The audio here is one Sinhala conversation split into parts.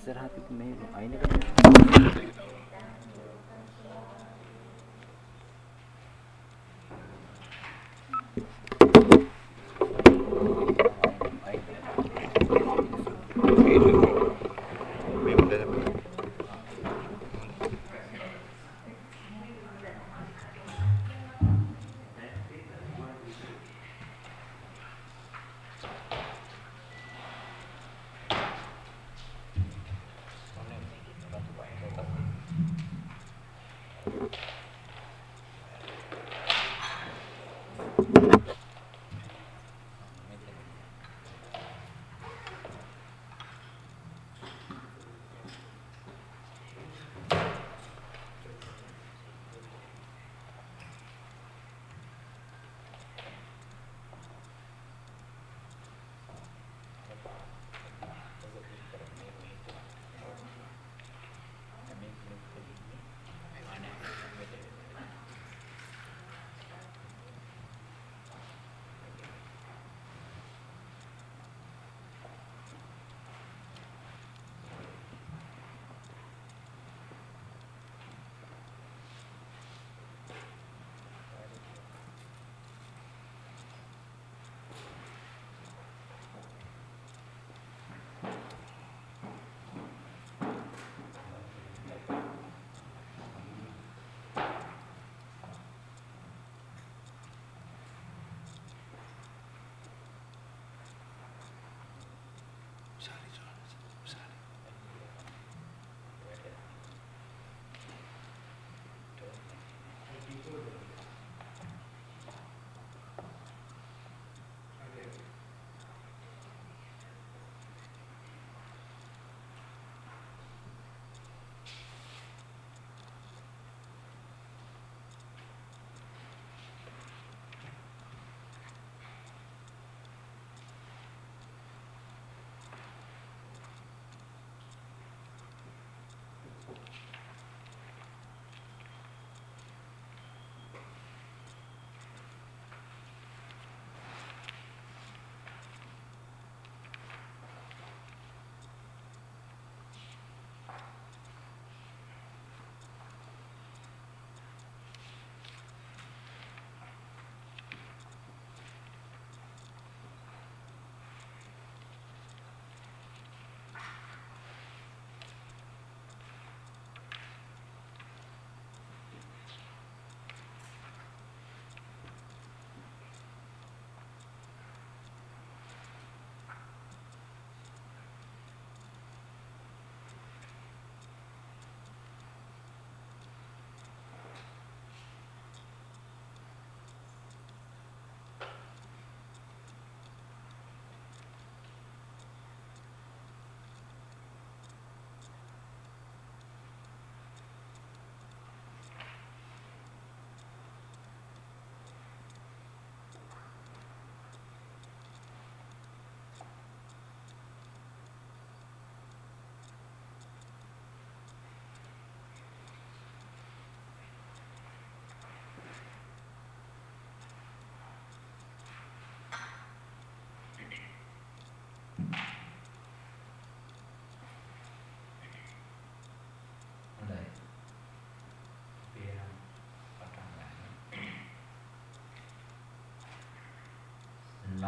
ඉස්සරහ තිබ්බ මේ අයිනක මේ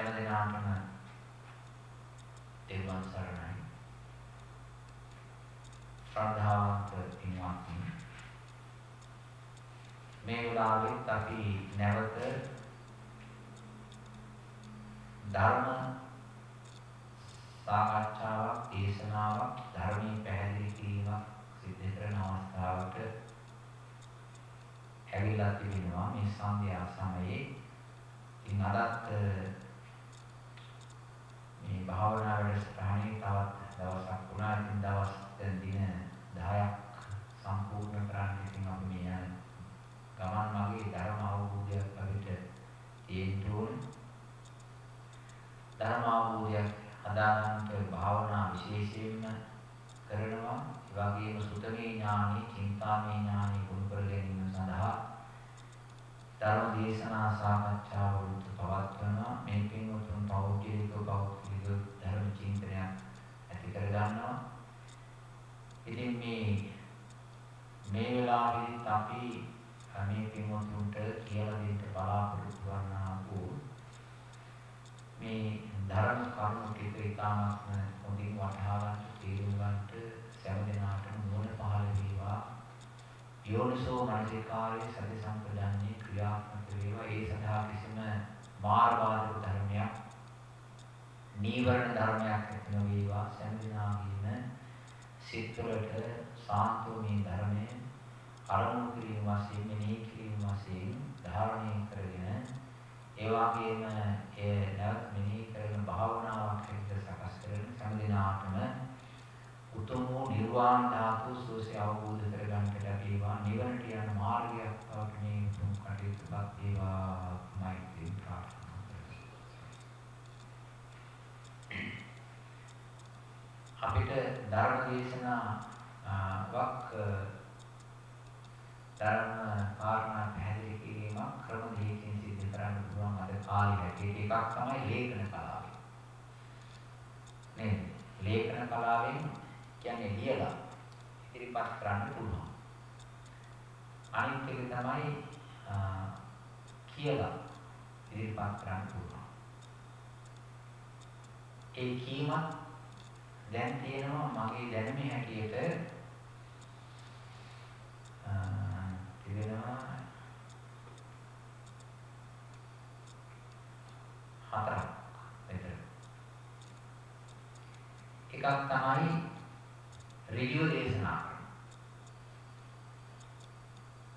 සෑම දිනාටම තෙරුවන් සරණයි. ශ්‍රද්ධාවන්ත පින්වත්නි මේ වෙලාවෙත් අපි නැවත ධර්ම සාකච්ඡාවක් දේශනාවක් ධර්මයේ පැහැදිලි කිරීමක් සිදු කරන අවස්ථාවට ඇවිල්ලා තිබෙනවා මේ සන්ධ්‍යා සමයේ ඉතින් අදත් මේ භාවනා වැඩසටහනේ තවත් දවසක් වුණා. ඉතින් දවස් අවබෝධයක් හදාගන්නට භාවනා විශේෂයෙන්ම කරනවා. ඒ වගේම සුතමේ ඥානෙ, චින්තාමේ ඥානෙ ගුණ කර ගැනීම සඳහා ධර්ම දේශනා සාකච්ඡා වලට පවත්වනවා. මේ පින්වතුන් පෞද්ගලික පෞද්ගලික ධර්ම චින්තනයක් ඇති කර ගන්නවා. ඉතින් මේ මේ වෙලාවේදීත් අපි මේ පින්වතුන්ට කියලා දෙන්න බලාපොරොත්තු වන්නා වූ මේ ධර්ම කරුණු ටික ඉතාමත්ම හොඳින් වටහා ගන්න තේරුම් ගන්නට සෑම දිනාටම නුවණ පහළ වේවා යෝනිසෝ මනසිකාරයේ සති සම්පදන්නේ ක්‍රියාත්මක වේවා. ඒ සඳහා කිසිම මාර්ගාධික ධර්මයක් නීවරණ ධර්මයක් ඇති නොවේවා. සෑම දිනාගේම සිත්වලට සාන්තෝ මේ ධර්මයේ අරමුණු කිරීම වශයෙන් මෙනෙහි කිරීම වශයෙන් ධාරණය කරගෙන ඒ වගේම ඒ නැවත මෙනෙහි කරන භාවනාවක් හැටියට සකස් කරගෙන සෑම දිනාටම උතුම් වූ නිර්වාණ ධාතු සෝසේ අවබෝධ කරගන්නට ලැබේවා නිවනට යන මාර්ගයක් බවට මේ උතුම් කටයුතුපත් වේවා මෛත්‍රී ප්‍රාර්ථනා අපිට ධර්ම දේශනාවක් ධර්ම කාරණා පැහැදිලි කිරීමක් ක්‍රම දෙකකින් සිදු කරන්න පුළුවන් අද කාලේ හැටියට එකක් තමයි ලේඛන කලාව. නේද? ලේඛන කලාවෙන් කියන්නේ ලියලා ඉදිරිපත් කරන්න පුළුවන්. අනිත් එක තමයි කියලා ඉදිරිපත් කරන්න පුළුවන්. ඒ කීමත් දැන් තියෙනවා මගේ දැනුමේ හැටියට තිබෙනවා හතරක් විතර. එකක් තමයි රිඩියෝ දේශනා කරන.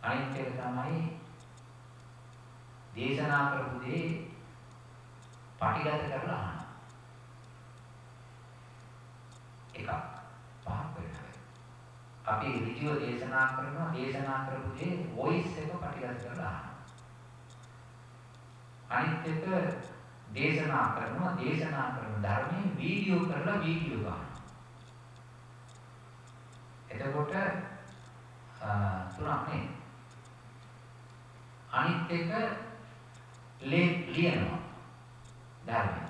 අනිත් එක තමයි දේශනා කරපු දේ පටිගත කරලා අහන. එකක් පහක් වෙනවා. අපි ඍජුව දේශනා කරනවා දේශනා කරපු දේ වොයිස් එක පටිගත කරලා අහනවා. අනිත් එක දේශනා කරනවා දේශනා කරන ධර්මයේ වීඩියෝ කරලා වීඩියෝ ගන්නවා. එතකොට තුනක් නේ. අනිත් එක ලියනවා ධර්මය.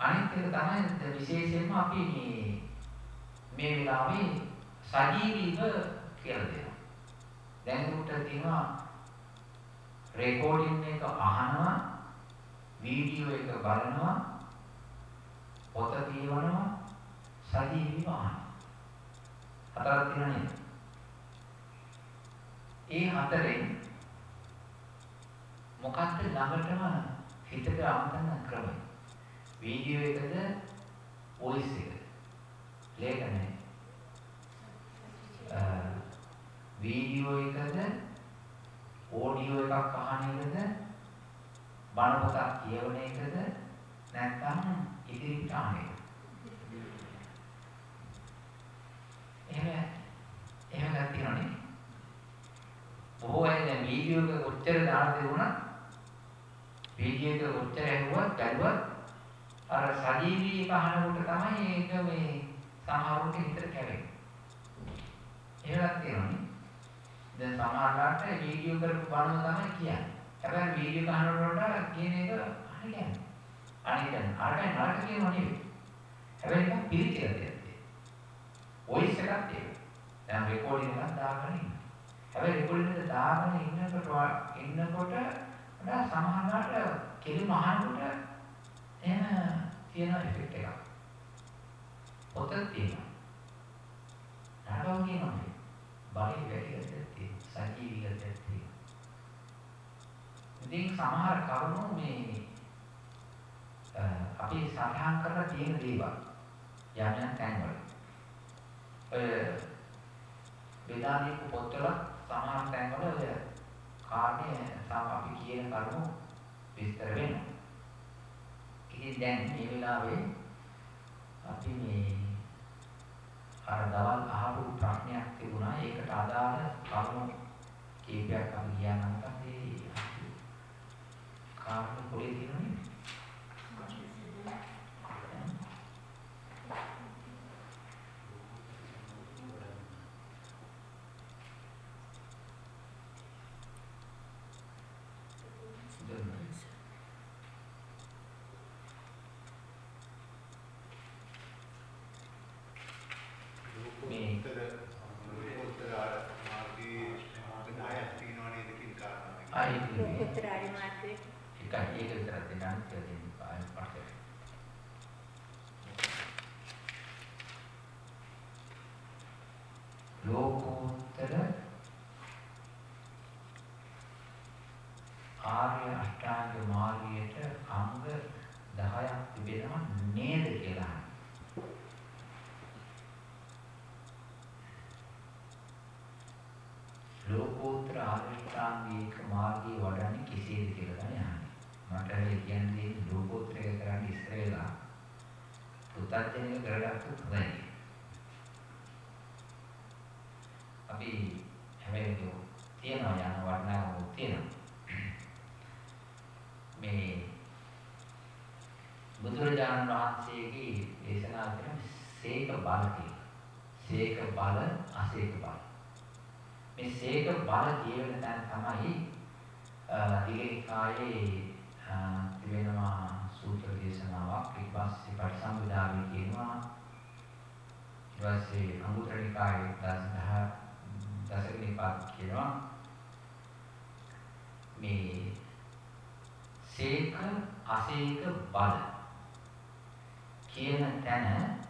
අනිත් එක තමයි විශේෂයෙන්ම අපි මේ මේ වෙලාවේ සජීවීව කියලා දෙනවා. දැන් උට තියෙනවා රෙකෝඩින් එක අහනවා වීඩියෝ එක බලනවා පොත කියවනවා සජීවීව අහනවා. හතරක් තියෙනවා නේද? ඒ හතරෙන් මොකක්ද ළඟටම හිතට අමතන ක්‍රමය? වීඩියෝ එකද වොයිස් එකද? ලේඛනය. වීඩියෝ එකද ඕඩියෝ එකක් අහන එකද බණ පොතක් කියවන එකද නැත්නම් ඉදිරියට අහන එකද? එහෙම එහෙම ගතියනේ. බොහෝ අය දැන් වීඩියෝ එක කොච්චර දාලා දෙවුණත් වීඩියෝ එක කොච්චර ඇහුවත් බැලුවත් අර සජීවී එක අහනකොට තමයි ඒක මේ සමහරුන්ට හිතට කැවෙන්නේ. එහෙමත් තියෙනවනේ. දැන් සමහරලාට වීඩියෝ කරපු බණම තමයි කියන්නේ. හැබැයි වීඩියෝ කහනකොට කියන එක අහන්නේ කියන්නේ. අනිත් අරගෙන නරක කියනව නෙවෙයි. හැබැයි ඒක පිළිචිලා තියෙනවා. වොයිස් එකක් තියෙනවා. දැන් රෙකෝඩින් එකක් දාගෙන ඉන්නවා. හැබැයි රෙකෝඩින් එක දාගෙන ඉන්නකොට ඉන්නකොට වඩා සමහරලාට කෙලිම අහනකොට එහෙම තියෙන ඉෆෙක්ට් එකක්. පොත තියෙනවා. නඩෝ කියනවා. බලි වැඩි ගැටයක් තියෙනවා. සජීවී ගැටයක් තියෙනවා. ඉතින් සමහර කරුණු මේ අපි සටහන් කරලා තියෙන දේවල් යම් යම් තැන්වල. ඔය වේදානික පොත්වල සමහර තැන්වල ඔය කාර්යය සම අපි කියන කරුණු විස්තර වෙනවා. ඉතින් දැන් මේ වෙලාවේ අපි මේ අර දවල් අහපු ප්‍රශ්නයක් තිබුණා. ඒකට අදාළ කරුණු කීපයක් අපි කියන්නම් පස්සේ කාර්ය පොලේ තියෙනනේ තිබෙනවා නේද කියලා අහනවා. ලෝකෝත්තර ආරියෂ්ඨාංගික මාර්ගයේ වඩන්නේ කෙසේද කියලා තමයි අහන්නේ. මට ඒ කියන්නේ ලෝකෝත්තරය කරන්න ඉස්සර වෙලා පුතත්ජනක කරගත්තොත් හොඳයි. අපි හැබැයි තියෙනවා යන වටිනාකමක් තියෙනවා. මේ බුදුරජාණන් වහන්සේගේ දේශනා කරන සීක බල කියලා. සීක බල අසීක බල. මේ සීක බල කියන තැන තමයි දීඝනිකායේ තිබෙනවා සූත්‍ර දේශනාවක් ඊට පස්සේ පරිසම්විදාවේ කියනවා ඊට පස්සේ අංගුත්තර නිකායේ දස දසක නිපාත කියනවා මේ සීක අසීක බල කියන තැන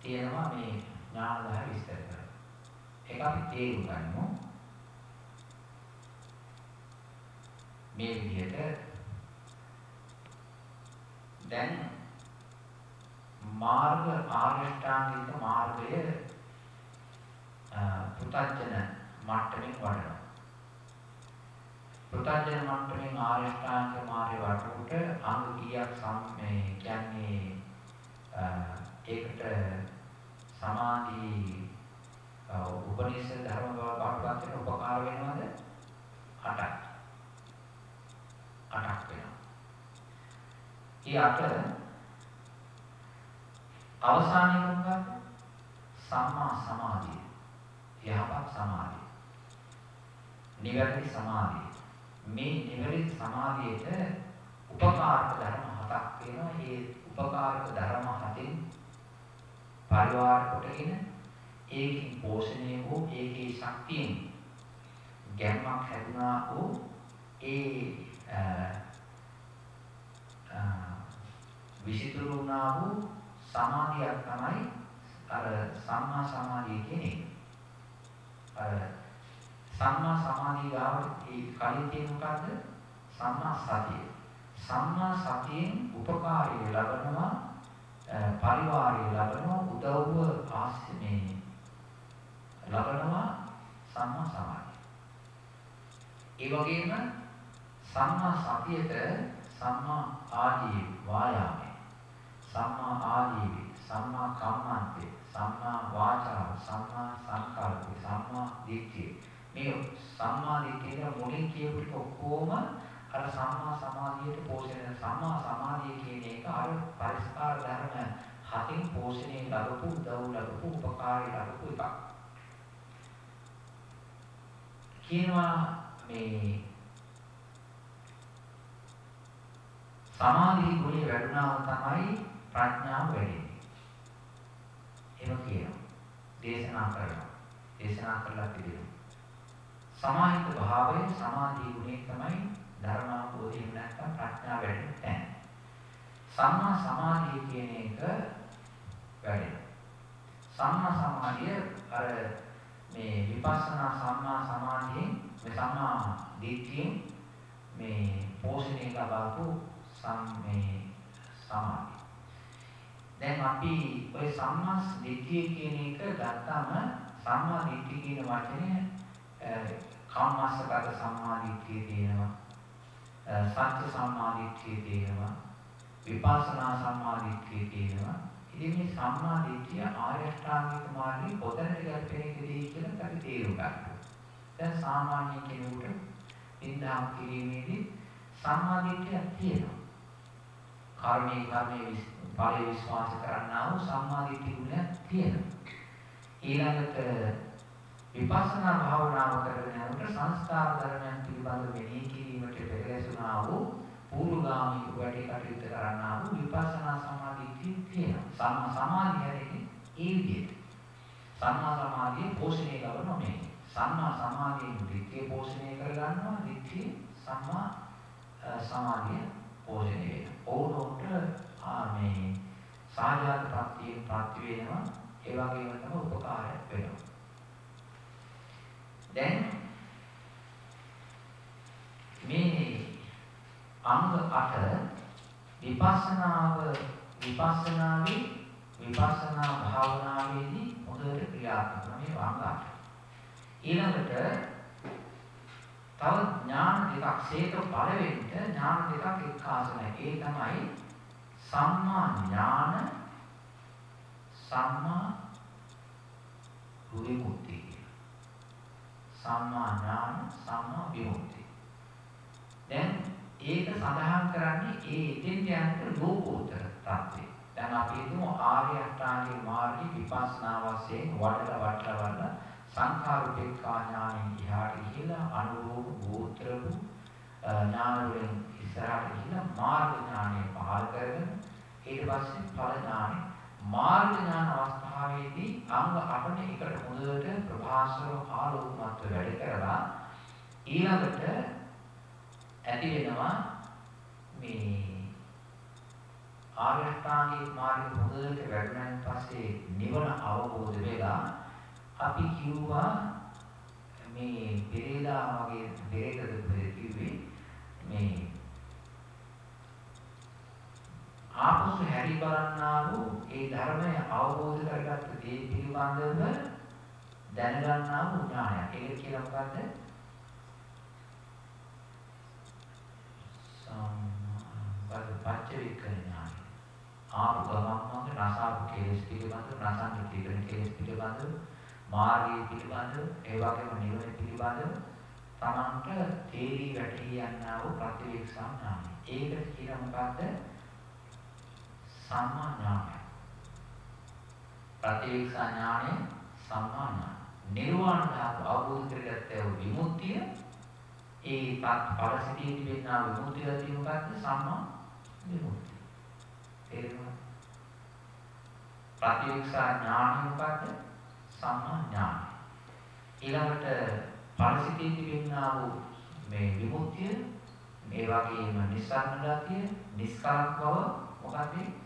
තියෙනවා මේ ඥානදාය විස්තර කරලා. ඒක අපි තේරුම් ගන්නමු. මේ විදිහට දැන් මාර්ග ආරෂ්ඨාංගික මාර්ගය පුතඥ මට්ටමින් වඩනවා. පුතඥ මට්ටමින් ආරෂ්ඨාංග මාර්ගය වඩනකොට අංග කීයක් සම් මේ කියන්නේ ඒකට සමාධි උපනිෂද ධර්ම බවට පත් වෙන උපකාර වෙනවද? 8ක්. 8ක් වෙනවා. ඒ අට අවසානයේ මොකක්ද? සම්මා සමාධිය. යහපත් සමාධිය. නිවැරදි සමාධිය. මේ නිවැරදි සමාධියට උපකාරක ධර්ම හතක් වෙනවා. ඒ උපකාරක ධර්ම හතෙන් පරිවාර කොටගෙන ඒකේ පෝෂණය වූ ඒකේ ශක්තියෙන් ගැම්මක් හැදුනා වූ ඒ විසිතුරු වුණා වූ සමාධියක් තමයි අර සම්මා සමාධිය කියන්නේ. අර සම්මා සමාධිය ගාවට කලින් තියෙන මොකද්ද? සම්මා සතිය. සම්මා සතියෙන් උපකාරය ලබනවා පරිවාරය ලබනවා උදව්ව ආශ්‍රමේ ලබනවා සම්මා සමාධිය. ඒ වගේම සම්මා සතියට සම්මා ආජීව වායාමය සම්මා ආජීව සම්මා කම්මන්තේ සම්මා වාචා සම්මා සංකල්ප සම්මා දිට්ඨිය මේ සම්මා දිට්ඨිය මුලින් කියපු ටික ඔක්කොම අර සම්මා සමාධියට පෝෂණය සම්මා සමාධිය කියන එක අර පරිස්කාර ධර්ම හතින් පෝෂණය ලැබපු උදව් ලැබපු උපකාරය ලැබපු එකක් කියනවා මේ සමාධි ගුණය වැඩුණාම තමයි ප්‍රඥාව වැඩෙන්නේ. එහෙම කියනවා. දේශනා කරනවා. දේශනා කළා පිළිවෙල. සමාහිත භාවයේ සමාධි ගුණය තමයි ධර්මාභෝධය නැත්නම් ප්‍රඥාව වැඩෙන තැන. සම්මා සමාධිය කියන එක වැඩෙන. සම්මා සමාධිය අර මේ විපස්සනා සම්මා සමාධියෙන් මේ සම්මා දිට්ඨියෙන් මේ පෝෂණය ලබාපු සම්මේ සමාධි. දැන් අපි ওই සම්මා දිට්ඨිය කියන එක ගත්තාම සම්මා දිට්ඨිය කියන වචනය කම්මස්සගත සම්මා දිට්ඨිය තියෙනවා. සත්‍ය සම්මා දිට්ඨිය තියෙනවා. විපස්සනා සම්මා දිට්ඨිය තියෙනවා. ඉතින් මේ සම්මා දිට්ඨිය ආර්ය අෂ්ටාංගික මාර්ගයේ පොතනට ගැලපෙන එකදී කියලා අපි තේරුම් ගන්නවා. දැන් සාමාන්‍ය කෙනෙකුට නින්දාම් කිරීමේදී සම්මා දිට්ඨියක් තියෙනවා. කර්මයේ කර්මයේ ඵලයේ විශ්වාස කරන්නා වූ සම්මාදිට්ඨි ගුණයක් තියෙනවා. ඊළඟට විපස්සනා භාවනාව කරගෙන යනකොට සංස්කාර ධර්මයන් පිළිබඳව මෙනෙහි කිරීමට පෙරහැසුනා වූ පූර්වගාමී වැඩි කටයුතු කරන්නා වූ විපස්සනා සමාධිය තියෙනවා. සම්මා සමාධිය හැරෙන්නේ ඒ විදිහට. සම්මා සමාධිය පෝෂණය කරන මේ. සම්මා සමාධියෙන් දිට්ඨිය පෝෂණය කරගන්නවා. දිට්ඨිය සම්මා සමාධිය පෝෂණය වෙනවා. ඕනොට මේ සාජාත ප්‍රත්‍යයෙන් ප්‍රත්‍ය වෙනවා ඒ වගේම තමයි උපකාරයක් වෙනවා දැන් මේ අංග 8 විපස්සනාව විපස්සනාවේ විපස්සනා භාවනාවේදී හොඳට ක්‍රියාත්මක වෙන මේ වංගාට. ඊළඟට තව ඥාන දෙකක් සේක පළවෙනිට ඥාන දෙකක් එක්කාසුයි. ඒ තමයි සම්මා ඥාන සම්මා විමුක්ති. සම්මා ඥාන සම්මා විමුක්ති. දැන් ඒක සඳහන් කරන්නේ ඒ එතෙන් යන ලෝකෝත්තර තත්ත්වය. දැන් අපි හිතමු ආර්ය අෂ්ටාංගික මාර්ගයේ විපස්සනා වශයෙන් වඩලා වඩලා වඩලා සංඛාර උපේක්ඛා ඥානෙ ඉහාට ගිහිලා අනුරූප ගෝත්‍ර වූ ඥාන වලින් ඉස්සරහට ගිහිලා මාර්ග ඥානෙ පහළ කරගෙන ඊට පස්සේ ඵල ඥානෙ මාර්ග ඥාන අවස්ථාවේදී අංග 8 එකට හොඳට ප්‍රභාස්වර ආලෝකමත් වැඩ කරලා ඊළඟට ඇති වෙනවා මේ ආර්ය අෂ්ටාංගික මාර්ගය හොඳට වැඩුණාන් පස්සේ නිවන අවබෝධ වෙලා අපි කිව්වා මේ පෙරේදා වගේ පෙරේතද කිව්වේ මේ ආපසු හැරි බලන්නා වූ ඒ ධර්මය අවබෝධ කරගත්ත දේ පිළිබඳව දැනගන්නා වූ ඥානයක්. ඒක කියලා මොකද්ද? සම්පද පච්චවික්කන ඥානය. ආපු ගමන්ම රසාපු කෙලෙස් පිළිබඳව රසංග තීව්‍ර කෙලෙස් පිළිබඳව මාර්ගය පිළිබඳව ඒ වගේම නිවන පිළිබඳව තමන්ට තේරි වැටහි යන්නා වූ ප්‍රතිවේක්ෂා ඥානය. ඒකට කියන මොකද්ද? සම්මා ඥානය. ප්‍රතිවේක්ෂා ඥානය සම්මා ඥානය. නිර්වාණ ධාතු අවබෝධ කරගත්ත විමුක්තිය ඒ පත් පරසිතී තිබෙනා විමුක්තිය තියෙන මොකද්ද? සම්මා විමුක්තිය. තේරෙනවද? ප්‍රතිවේක්ෂා ඥානය මොකද්ද? සම්මා ඥානය. ඊළඟට පරිසිතී තිබෙනා වූ මේ විමුක්තිය මේ වගේම නිස්සාරණ ගතිය, නිස්කාරක බව මොකක්ද?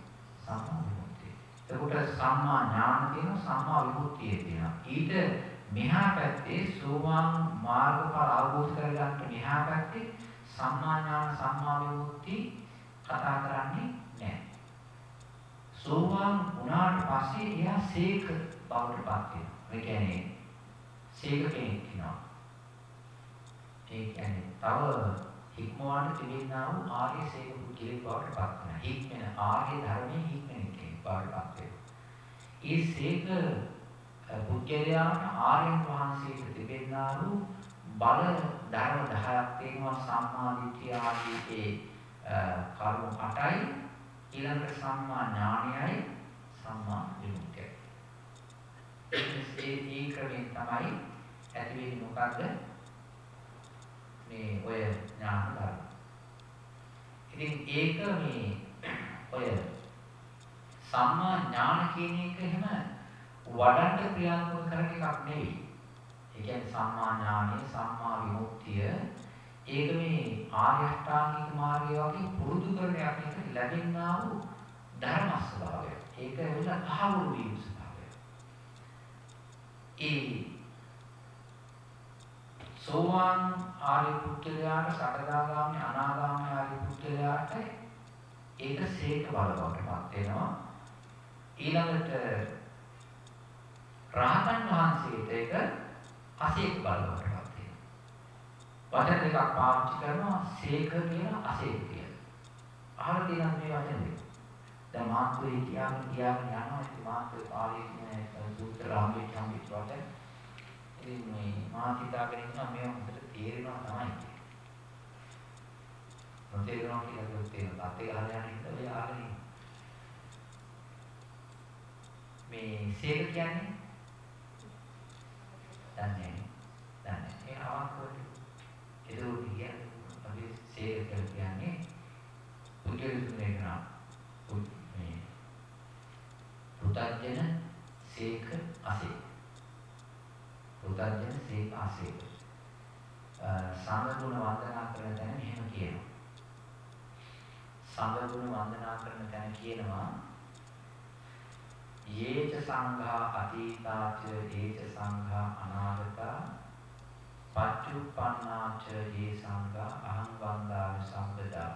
සම්මා විමුක්තිය. එතකොට සම්මා ඥාන තියෙනවා, සම්මා විමුක්තිය තියෙනවා. ඊට මෙහා පැත්තේ සෝවාන් මාර්ගඵල අවබෝධ කරගන්න මෙහා පැත්තේ සම්මා ඥාන, සම්මා විමුක්ති කතා කරන්නේ නැහැ. සෝවාන් වුණාට පස්සේ එයා සීක බවට පත් වෙනවා. ඒ කියන්නේ සීක කෙනෙක් වෙනවා. ඒ කියන්නේ තව හික්මවන්න තිබෙනා වූ ආර්ය සේක පුද්ගලෙක් බවට පත් වෙනවා. හික්මන ආර්ය ධර්මයේ හික්මන කෙනෙක් බවට පත් වෙනවා. ඒ සේක පුද්ගලයාට ආර්යයන් වහන්සේට තිබෙනා වූ බල ධර්ම 10ක් තියෙනවා සම්මා දිට්ඨිය ආදී ඒ කර්ම 8යි ඊළඟට සම්මා ඥානයයි සම්මා විමුක්තියයි. ඒ ඒ ක්‍රමයෙන් තමයි ඇති වෙන්නේ මොකද්ද? මේ ඔය ඥාන ධර්ම. ඉතින් ඒක මේ ඔය සම්මා ඥාන කියන එක එහෙම වඩන්න ක්‍රියාත්මක කරන එකක් නෙවෙයි. ඒ කියන්නේ සම්මා ඥානෙ, සම්මා විමුක්තිය ඒක මේ ආර්ය අෂ්ටාංගික මාර්ගය වගේ පුරුදු කරන යකින් ලැබෙනා වූ ධර්ම ස්වභාවය. ඒක වෙන පහවුරු වීම ස්වභාවය. ඒ සෝවාන් ආර්ය පුත්‍රයාට සකදාගාමී අනාගාමී ආර්ය පුත්‍රයාට ඒක සීක බලවටපත් වෙනවා. ඊළඟට රහතන් වහන්සේට ඒක අසීක බලවටපත් වචන දෙකක් පාවිච්චි කරනවා සීක කියලා අසීක කියලා. අහලා තියෙනවද මේ වචන දෙක? දැන් මාත්‍රේ කියාගෙන කියාගෙන යනවා ඉතින් මාත්‍රේ පාළියේ සූත්‍ර රාමයේ සම්පිට වගේ. ඉතින් මේ මාත් හිතාගෙන ඉන්නවා මේ හොඳට තේරෙනවා තමයි. නොතේරෙනවා කියලා කිව්වොත් තේරෙනවා. අතේ අහලා යන ඉඳලා ඔය අහගෙන ඉන්න. මේ සීක කියන්නේ දන්නේ නැහැ. දන්නේ. ඒ අවංකව ඒක කියන්නේ අපි සේක කියන්නේ පුද්ගලික වේදනා මේ පුතඥන සේක අසේක පුතඥන සේක අසේක සංගුණ වන්දනා කරන තැන මෙහෙම කියනවා. සංගුණ වන්දනා කරන තැන කියනවා යේච සංඝා අතීතාච යේච සංඝා අනාගතා පච්චුප්පන්නාච යේ සංඝා අහං වන්දාමි සම්පදා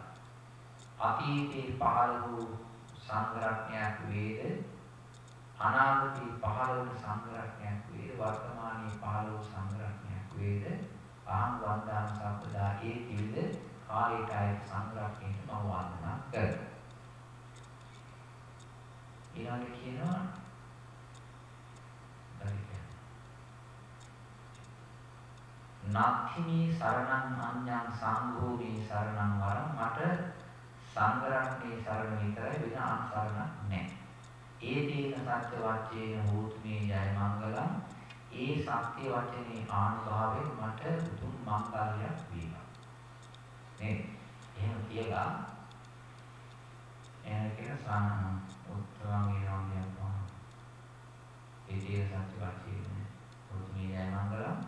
අතීතේ පහළ වූ සංගරක්ඥයක් වේද? අනාගතේ පහළ වූ සංගරක්ඥයක් වේද? වර්තමානයේ පහළ වූ සංගරක්ඥයක් වේද? අහං වන්දාන සම්පදා ඒ කිවිද? කාලයට අයත් සංගරක්ඥයට මම වන්දනා කරනවා. ඊළඟට කියනවා නත්ථිමේ සරණං අඤ්ඤං සංඝෝමේ සරණං වරං මට සංඝරත්නයේ සරණ විතරයි වෙන අන්සරණක් නැහැ. ඒ තේන සත්‍ය වචේන හෝතුමේ ජය මංගලං ඒ සත්‍ය වචනේ ආනුභාවයෙන් මට උතුම් මංගල්‍යයක් වේවා. නේ එහෙම කියලා එහෙම කියන සාන උත්තරංගේ නම් යනවා. ඒ තේන සත්‍ය වචේන හෝතුමේ ජය මංගලං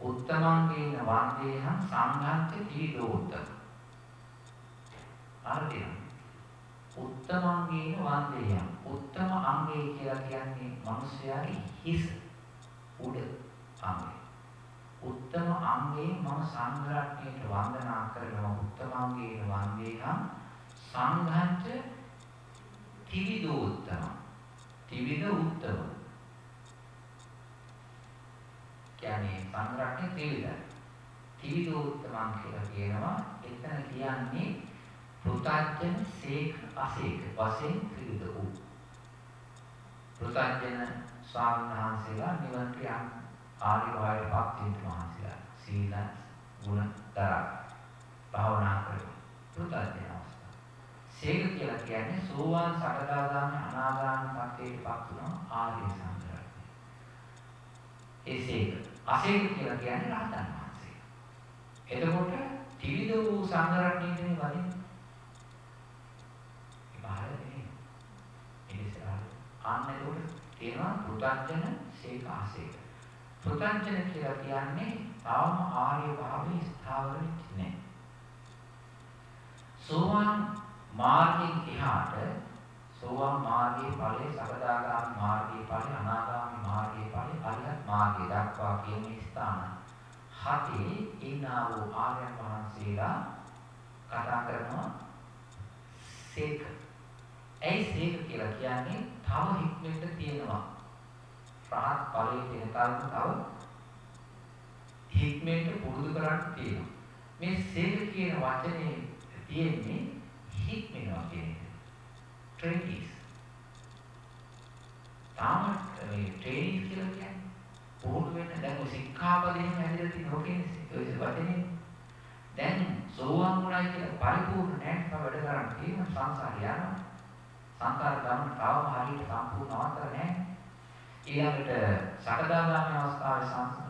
උත්තමංගේන වන්දේහං සංඝන්ත තීදෝත්තම අර්ථය උත්තමංගේන වන්දේහං උත්තම අංගය කියලා කියන්නේ මිනිස්යාගේ හිස උඩ අංගය. උත්තම අංගයේ මම සංඝරත්නයට වන්දනා කරනවා. උත්තමංගේන වන්දේහං සංඝන්ත ත්‍රිවිධෝත්තම ත්‍රිවිධ උත්තම. කියන්නේ සංග්‍රහණය ත්‍රිවිධයි. ත්‍රිවිධෝත්තමං කියලා කියනවා. එතන කියන්නේ පෘථජන සේක අසේක වශයෙන් ත්‍රිවිධ වූ. පෘථජන ස්වාමීන් වහන්සේලා නිවන් ක්‍රියා ආදි වහයට පත් වෙන මහන්සියලා සීල ගුණ දරා භාවනා කරමු. පෘථජන අවස්ථාව. සේක කියලා කියන්නේ සෝවාන් සකදාගාමී අනාගාමී පත්‍යයට පත් වුණා ආර්ය සංග්‍රහණය. ඒ සේක අසේක කියලා කියන්නේ රහතන් වහන්සේ. එතකොට ත්‍රිවිධ වූ සංගරණීයනේ වදින්නේ. ඒ බාහිර නෙමෙයි. ඉනිසාර ආන්න එතකොට තියෙනවා පුතඥන සේක අසේක. පුතඥන කියලා කියන්නේ තාම ආර්ය භාවයේ ස්ථාවර වෙච්ච නැහැ. සෝවාන් මාර්ගයෙන් එහාට සෝවාන් මාර්ගයේ ඵලයේ සකදාගාමී මාර්ගයේ ඵලයේ අනාගාමී මාර්ගයේ ඵලයේ අරිහත් මාර්ගය දක්වා කියන ස්ථාන හතේ ඉන්නා වූ ආර්යයන් වහන්සේලා කතා කරනවා සේක. ඇයි සේක කියලා කියන්නේ තව හික්මෙන්න තියෙනවා. රහත් ඵලයේ වෙනකල්ම තව හික්මෙන්න පුරුදු කරන්න තියෙනවා. මේ සේක කියන වචනේ තියෙන්නේ හික්මනවා කියන එක. ට්‍රේනිස්. තාම මේ ට්‍රේනිස් කියලා කියන්නේ පුහුණු වෙන්න දැන් ඔය සික්ඛාපදයෙන් හැදෙලා තියෙන ඔකේ ඔය වචනේ දැන් සෝවාන් වුණා කියලා පරිපූර්ණ නැහැ තව වැඩ කරන්න තියෙන සංසාරය යනවා. සංකාර ගමන තාම හරියට සම්පූර්ණ අවතර නැහැ. ඊළඟට සකදාගාමී අවස්ථාවේ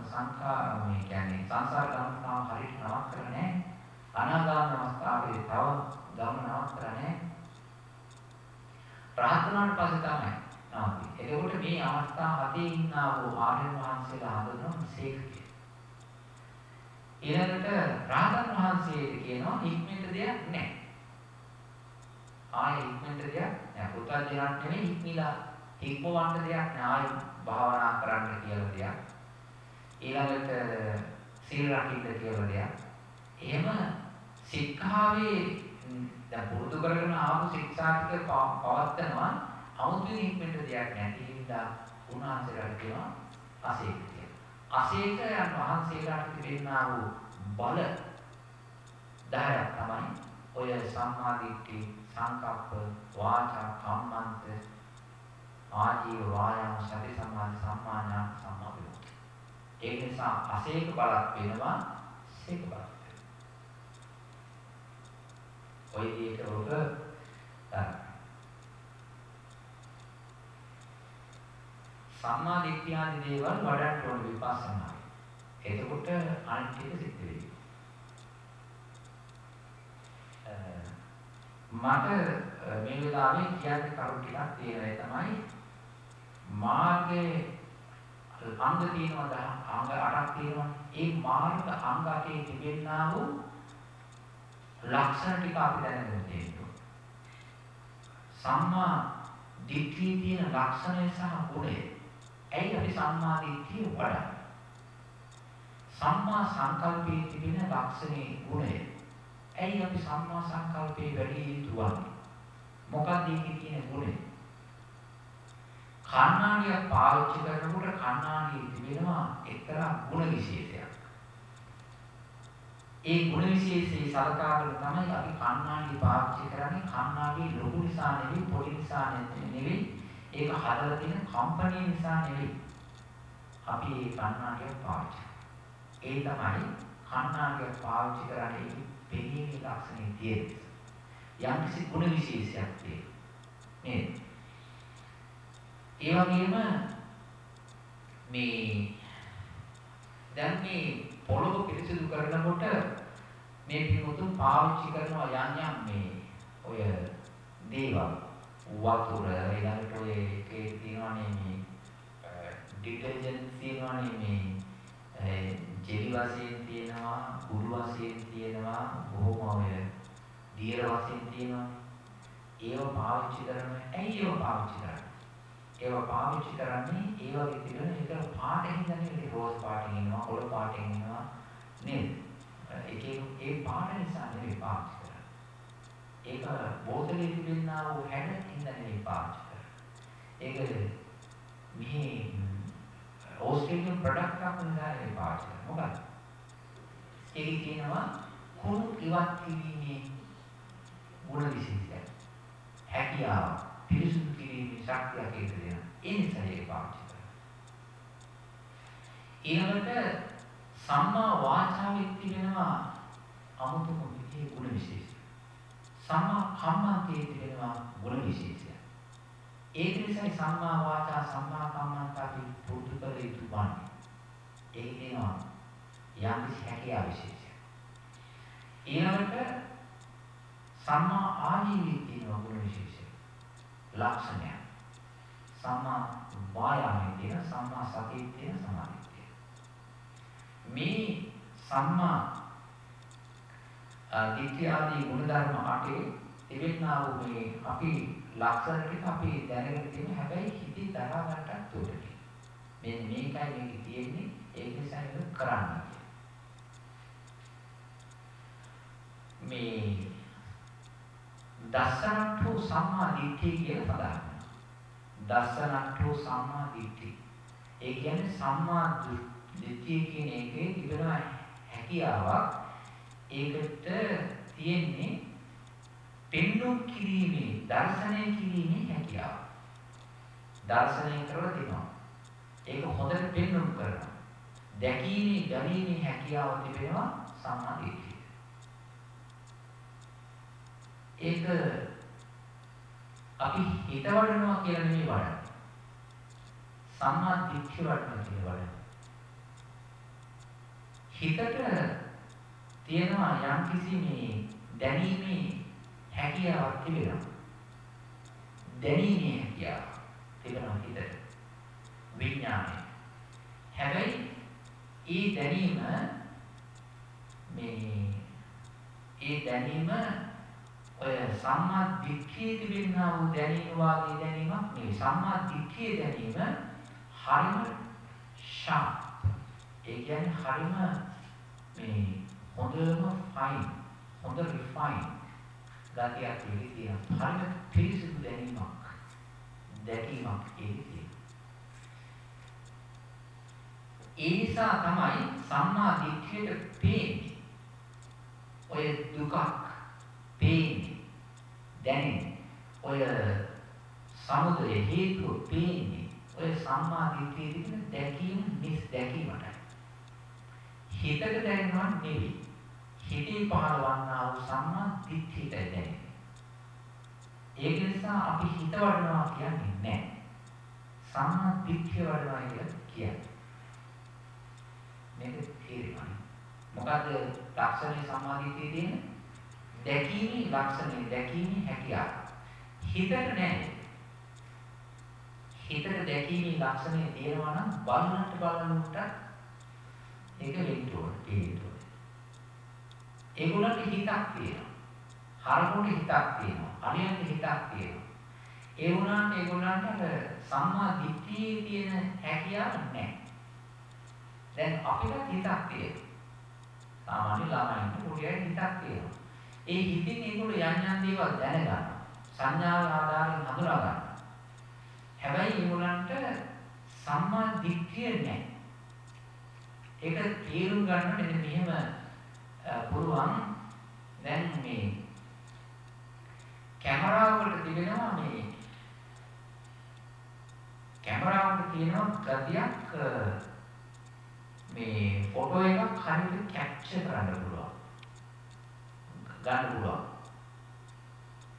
සංඛා මේ කියන්නේ සංසාර ගමන තාම හරියට නවත්තලා නැහැ. අනාගාමී අවස්ථාවේ තව ගමන නවත්තලා නැහැ. රහත් වුණාට පස්සේ තමයි නවතින්නේ. එතකොට මේ අවස්ථා හතේ ඉන්නා වූ ආර්යයන් වහන්සේලා හඳුන්වන සීක්ෂය. ඊළඟට රහතන් වහන්සේ කියනවා හික්මෙන්ට දෙයක් නැහැ. ආයේ හික්මෙන්ට දෙයක් නැහැ. පුතල් දෙයක් නෙමෙයි හික්මිලා හික්මවන්න දෙයක් නැහැ. ආයේ භාවනා කරන්න කියලා දෙයක්. ඊළඟට සීල රකින්න කියලා දෙයක්. එහෙම සික්ඛාවේ දැන් පුරුදු කරගෙන ආපු ශික්ෂා ටික පවත්නවා 아무තුවෙන් හික්මෙන්ට දෙයක් නැති හින්දා උන්වහන්සේලාට කියනවා අසේක කියලා. අසේකයන් වහන්සේලාට තිබෙනා වූ බල 10ක් තමයි ඔය සම්මාදිට්ඨි සංකප්ප වාචා කම්මන්ත ආජීව වායාම සති සමාධි සම්මාඥා සම්මාදිට්ඨි. ඒ නිසා අසේක බලක් වෙනවා සේක බලක්. ඔය විදිහට ඔබ ගන්න. සම්මා දිට්ඨිය ආදී දේවල් වඩන්න ඕන විපස්සනායි. එතකොට අනිත් ටික සිද්ධ වෙයි. මට මේ වෙලාවේ කියන්න කරුණු ටිකක් තියෙනවා තමයි මාර්ගයේ අංග තියෙනවා අංග 8ක් තියෙනවා. ඒ මාර්ග අංග 8 තිබෙනා වූ ලක්ෂණ ටික අපි දැනගෙන තියෙනවා. සම්මා දිට්ඨියේ තියෙන ලක්ෂණය සහ ගුණය. ඇයි අපි සම්මා දිට්ඨිය වඩන්නේ? සම්මා සංකල්පයේ තිබෙන ලක්ෂණේ ගුණය. ඇයි අපි සම්මා සංකල්පේ වැඩි යුතු වන්නේ? මොකක්ද ඒකේ තියෙන ගුණය? කණ්ණාඩියක් පාවිච්චි කරනකොට කණ්ණාඩියේ තිබෙනවා එක්තරා ගුණ විශේෂයක්. ඒ ගුණ විශේෂයේ සලකාගෙන තමයි අපි කණ්ණාඩිය පාවිච්චි කරන්නේ. කණ්ණාඩිය ලොකු නිසා නෙවෙයි පොඩි නිසා නෙවෙයි. ඒක හදලා තියෙන කම්පැනි නිසා නෙවෙයි. අපි මේ කණ්ණාඩිය පාවිච්චි ඒ තමයි කණ්ණාඩිය පාවිච්චි කරන්නේ ඒකේ පෙනීමේ ලක්ෂණේ තියෙන. යම්කිසි ගුණ විශේෂයක් තියෙනවා. නේද? ඒ වගේම මේ දැන් මේ පොළොව පිරිසිදු කරනකොට මේ පිටුතුන් පාවිච්චි කරනවා යම් යම් මේ ඔය දේවල් වතුර ඊළඟට ඔය ඒකේ තියෙනවානේ මේ ඩිටර්ජන්ට් තියෙනවානේ මේ ජෙලි වශයෙන් තියෙනවා කුඩු වශයෙන් තියෙනවා බොහොම ඔය දියර වශයෙන් තියෙනවා. ඒව පාවිච්චි කරනවා ඇයි ඒව පාවිච්චි කරන්නේ? ඒව පාවිච්චි කරන්නේ ඒ වගේ තිබෙන එක පාටින් නෙවෙයි රෝස් පාටින් ඉන්නවා කොළ පාටින් ඉන්නවා නේද ඒකේ ඒ පාට නිසා නෙවෙයි පාවිච්චි කරන්නේ. ඒක බෝතලේ තිබෙනා වූ හැඩකින් නෙවෙයි පාවිච්චි කරන්නේ. ඒක මෙහි ඕස්ට්‍රේලියානු ප්‍රොඩක්ට් එකක් නිසා නෙවෙයි පාවිච්චි කරන්නේ මොකද ඒක කියනවා කුණු ඉවත් කිරීමේ ගුණ විශේෂයක් හැකියාව පිරිසුදු කිරීමේ ශක්තියක් ඒක දෙනවා. ඒ නිසා ඒක පාවිච්චි කරනවා. ඊළඟට සම්මා වාචාවේ තිබෙනවා අමුතුම විදිහේ ගුණ විශේෂය. සම්මා කම්මන්තයේ තිබෙනවා ගුණ විශේෂය. ඒක නිසා සම්මා වාචා සම්මා කම්මන්ත අපි පුරුදු කළ යුතු වන්නේ. ඒක දෙනවා යම් කිසි හැකියාව විශේෂය. ඊළඟට සම්මා ආජීවයේ තියෙන ගුණ විශේෂය. ලක්ෂණය. සම්මා වායාමයේ තියෙන සම්මා සතියේ තියෙන සමාධියේ තියෙන. මේ සම්මා දිට්ඨිය ආදී ගුණධර්ම අටේ තිබෙනා වූ මේ අපි ලක්ෂණ ටික අපි දැනගෙන තියෙන හැබැයි හිතේ දරා ගන්නට උඩට. මෙන්න මේකයි මේක තියෙන්නේ ඒක නිසා ඒක කරන්න. මේ දස්සනට්ඨෝ සම්මා දිට්ඨිය කියලා සඳහන් වෙනවා. දස්සනට්ඨෝ සම්මා දිට්ඨිය. ඒ කියන්නේ සම්මා දිට්ඨිය කියන එකේ තිබෙන හැකියාවක් ඒකට තියෙන්නේ පෙන්වුම් කිරීමේ දර්ශනය කිරීමේ හැකියාව. දර්ශනය කරලා දෙනවා. ඒක හොඳට පෙන්වුම් කරනවා. දැකීමේ දැනීමේ හැකියාව තිබෙනවා සම්මා දිට්ඨිය. ඒක අපි හිත වඩනවා කියලා නෙමෙයි වඩන්නේ. සම්මා දිට්ඨිය වඩනවා කියලා වඩන්නේ. හිතට තියෙනවා යම් කිසි මේ දැනීමේ හැකියාවක් තිබෙනවා. දැනීමේ හැකියාව තිබෙනවා හිතට. විඥානය. හැබැයි ඒ දැනීම මේ ඒ දැනීම ඔය සම්මා දිට්ඨිය තිබෙනා වූ දැනීම වාගේ දැනීමක් නෙවෙයි. සම්මා දිට්ඨිය දැනීම හරිම ෂාප්. ඒ කියන්නේ හරිම මේ හොඳම ෆයින්, හොඳ රිෆයින් ගතියක් තියෙන හරිම පිරිසිදු දැනීමක්. දැකීමක් ඒකේ. ඒ නිසා තමයි සම්මා දිට්ඨියට පේන්නේ. ඔය දුකක් පේන්නේ දැනෙන්නේ. ඔය සමුදය හේතුව පේන්නේ ඔය සම්මා දිට්ඨියේ තිබෙන දැකීම මිස් දැකීමට හිතට දැනෙනවා නෙවෙයි. හිතේ පහළවන්නා වූ සම්මා දිට්ඨියට දැනෙන්නේ. ඒක නිසා අපි හිත වඩනවා කියන්නේ නැහැ. සම්මා දිට්ඨිය වඩනවා කියන්නේ. මේක තේරෙන්නේ මොකද්ද ලක්ෂණේ සම්මාදිට්ඨියේ තියෙන්නේ දැකීමේ ලක්ෂණය දැකීමේ හැකියාව. හිතට නැහැ. හිතට දැකීමේ ලක්ෂණය තියෙනවා නම් බලන්නට බලන්නට ඒක වෙන්න ඕනේ. තේරෙන්න ඕනේ. ඒගොල්ලන්ට හිතක් තියෙනවා. හරමුණේ හිතක් තියෙනවා. අනියන්ට හිතක් තියෙනවා. ඒ වුණාට ඒගොල්ලන්ට සම්මා දිට්ඨියේ තියෙන හැකියාව නැහැ. දැන් අපිට හිතක් තියෙනවා. සාමාන්‍ය ළමයින්ට පොඩි අය හිතක් තියෙනවා. ඒ හිතින් ඒගොල්ලෝ යම් යම් දේවල් දැනගන්නවා. සංඥාව ආධාරයෙන් හඳුනා ගන්නවා. හැබැයි ඒගොල්ලන්ට සම්මා දිට්ඨිය නැහැ. ඒක තේරුම් ගන්න මෙන්න මෙහෙම පුළුවන් දැන් මේ කැමරාවකට තිබෙනවා මේ කැමරාවක තියෙනවා ගතියක් මේ ෆොටෝ එකක් හරියට කැප්චර් කරන්න පුළුවන්. ගන්න පුළුවන්.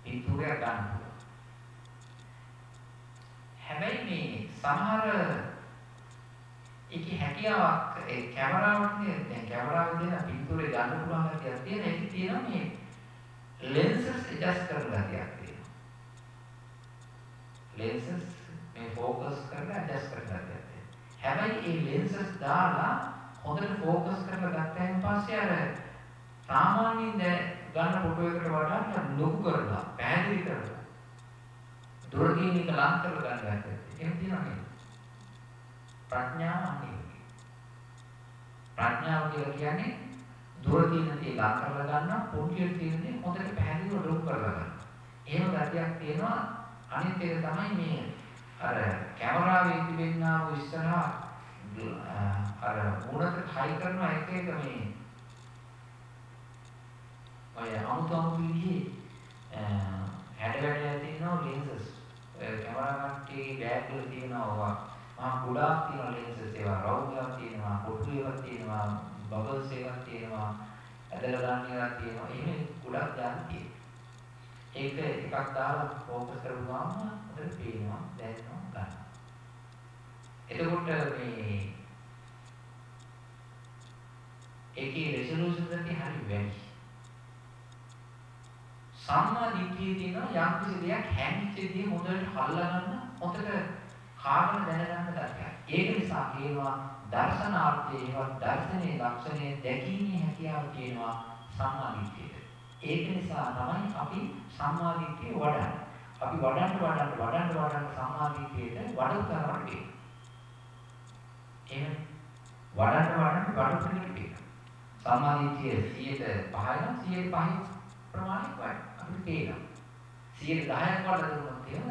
පින්තූරයක් ගන්න පුළුවන්. හැබැයි මේ සමහර ඒකේ හැකියාවක් ඒ කැමරාවක් දැන් කැමරාව දෙන පින්තූරේ ගන්න පුළුවන් හැකියාවක් තියෙන එක තියෙනවා මේ lenses adjust කරන හැකියාවක් තියෙනවා. lenses මේ focus කරලා adjust කරන හැකියාවක් හැබැයි ඒ ලෙන්සස් දාලා හොඳට ફોකස් කරලා ගත්තයින් පස්සේ අර සාමාන්‍යයෙන් ගන්න ෆොටෝ එකට වඩා ලොකු කරලා පැහැදිලි කරලා දුරදීන එක ලං කරලා ගන්න හැටි. එහෙම තියෙනවා නේද? ප්‍රඥාව අනේ. ප්‍රඥාව කියලා කියන්නේ දුරදීන දේ ලං කරලා ගන්න පොඩියට තියෙන්නේ හොඳට පැහැදිලිව ලොකු කරලා ගන්න. එහෙම ගැටියක් තියෙනවා අනිත් එක තමයි මේ අර කැමරාවේ තිබෙනා වූ ඉස්සරහා අර මුණට හයි කරන එක එක මේ ඔය අමුතු අමුතු විදිහේ හැඩ වැඩ තියෙනවා ලෙන්සස් කැමරා කට්ටියගේ බෑග් වල තියෙනවා මහා ගොඩාක් තියෙන ලෙන්සස් ඒවා රවුම් එකක් තියෙනවා කොටු එකක් තියෙනවා බබල්ස් එකක් තියෙනවා ඇදලා ගන්න එකක් තියෙනවා. එහෙම ගොඩක් දාන්න තියෙනවා. ඒක එකක් දාලා ફોකස් කරපුවාම හොඳට පේනවා දැනෙනවා ගන්න. එතකොට මේ ඒකේ රෙසලූෂන් එක හරි වැඩි. සම්මා දිට්ඨිය තියෙනවා යම් කිසි දෙයක් හැංගිච්ච දේ හොඳට හල්ලා ගන්න හොඳට කාරණ දැනගන්න ගැතියක්. ඒක නිසා කියනවා දර්ශනාර්ථයේ ඒවා දර්ශනයේ ලක්ෂණය දැකීමේ හැකියාව කියනවා සම්මා දිට්ඨියට. ඒක නිසා තමයි අපි සම්මාදිට්ඨිය වඩන්නේ. අපි වඩන්න වඩන්න වඩන්න වඩන්න සම්මාදිට්ඨියට වඩු කරන්නේ. එහෙනම් වඩන්න වඩන්න වඩු කරන්නේ. සම්මාදිට්ඨිය 105 නම් 105 ප්‍රමාණයක් වඩ අපිට තේරෙනවා. 110ක් වඩ දුන්නොත් එහෙම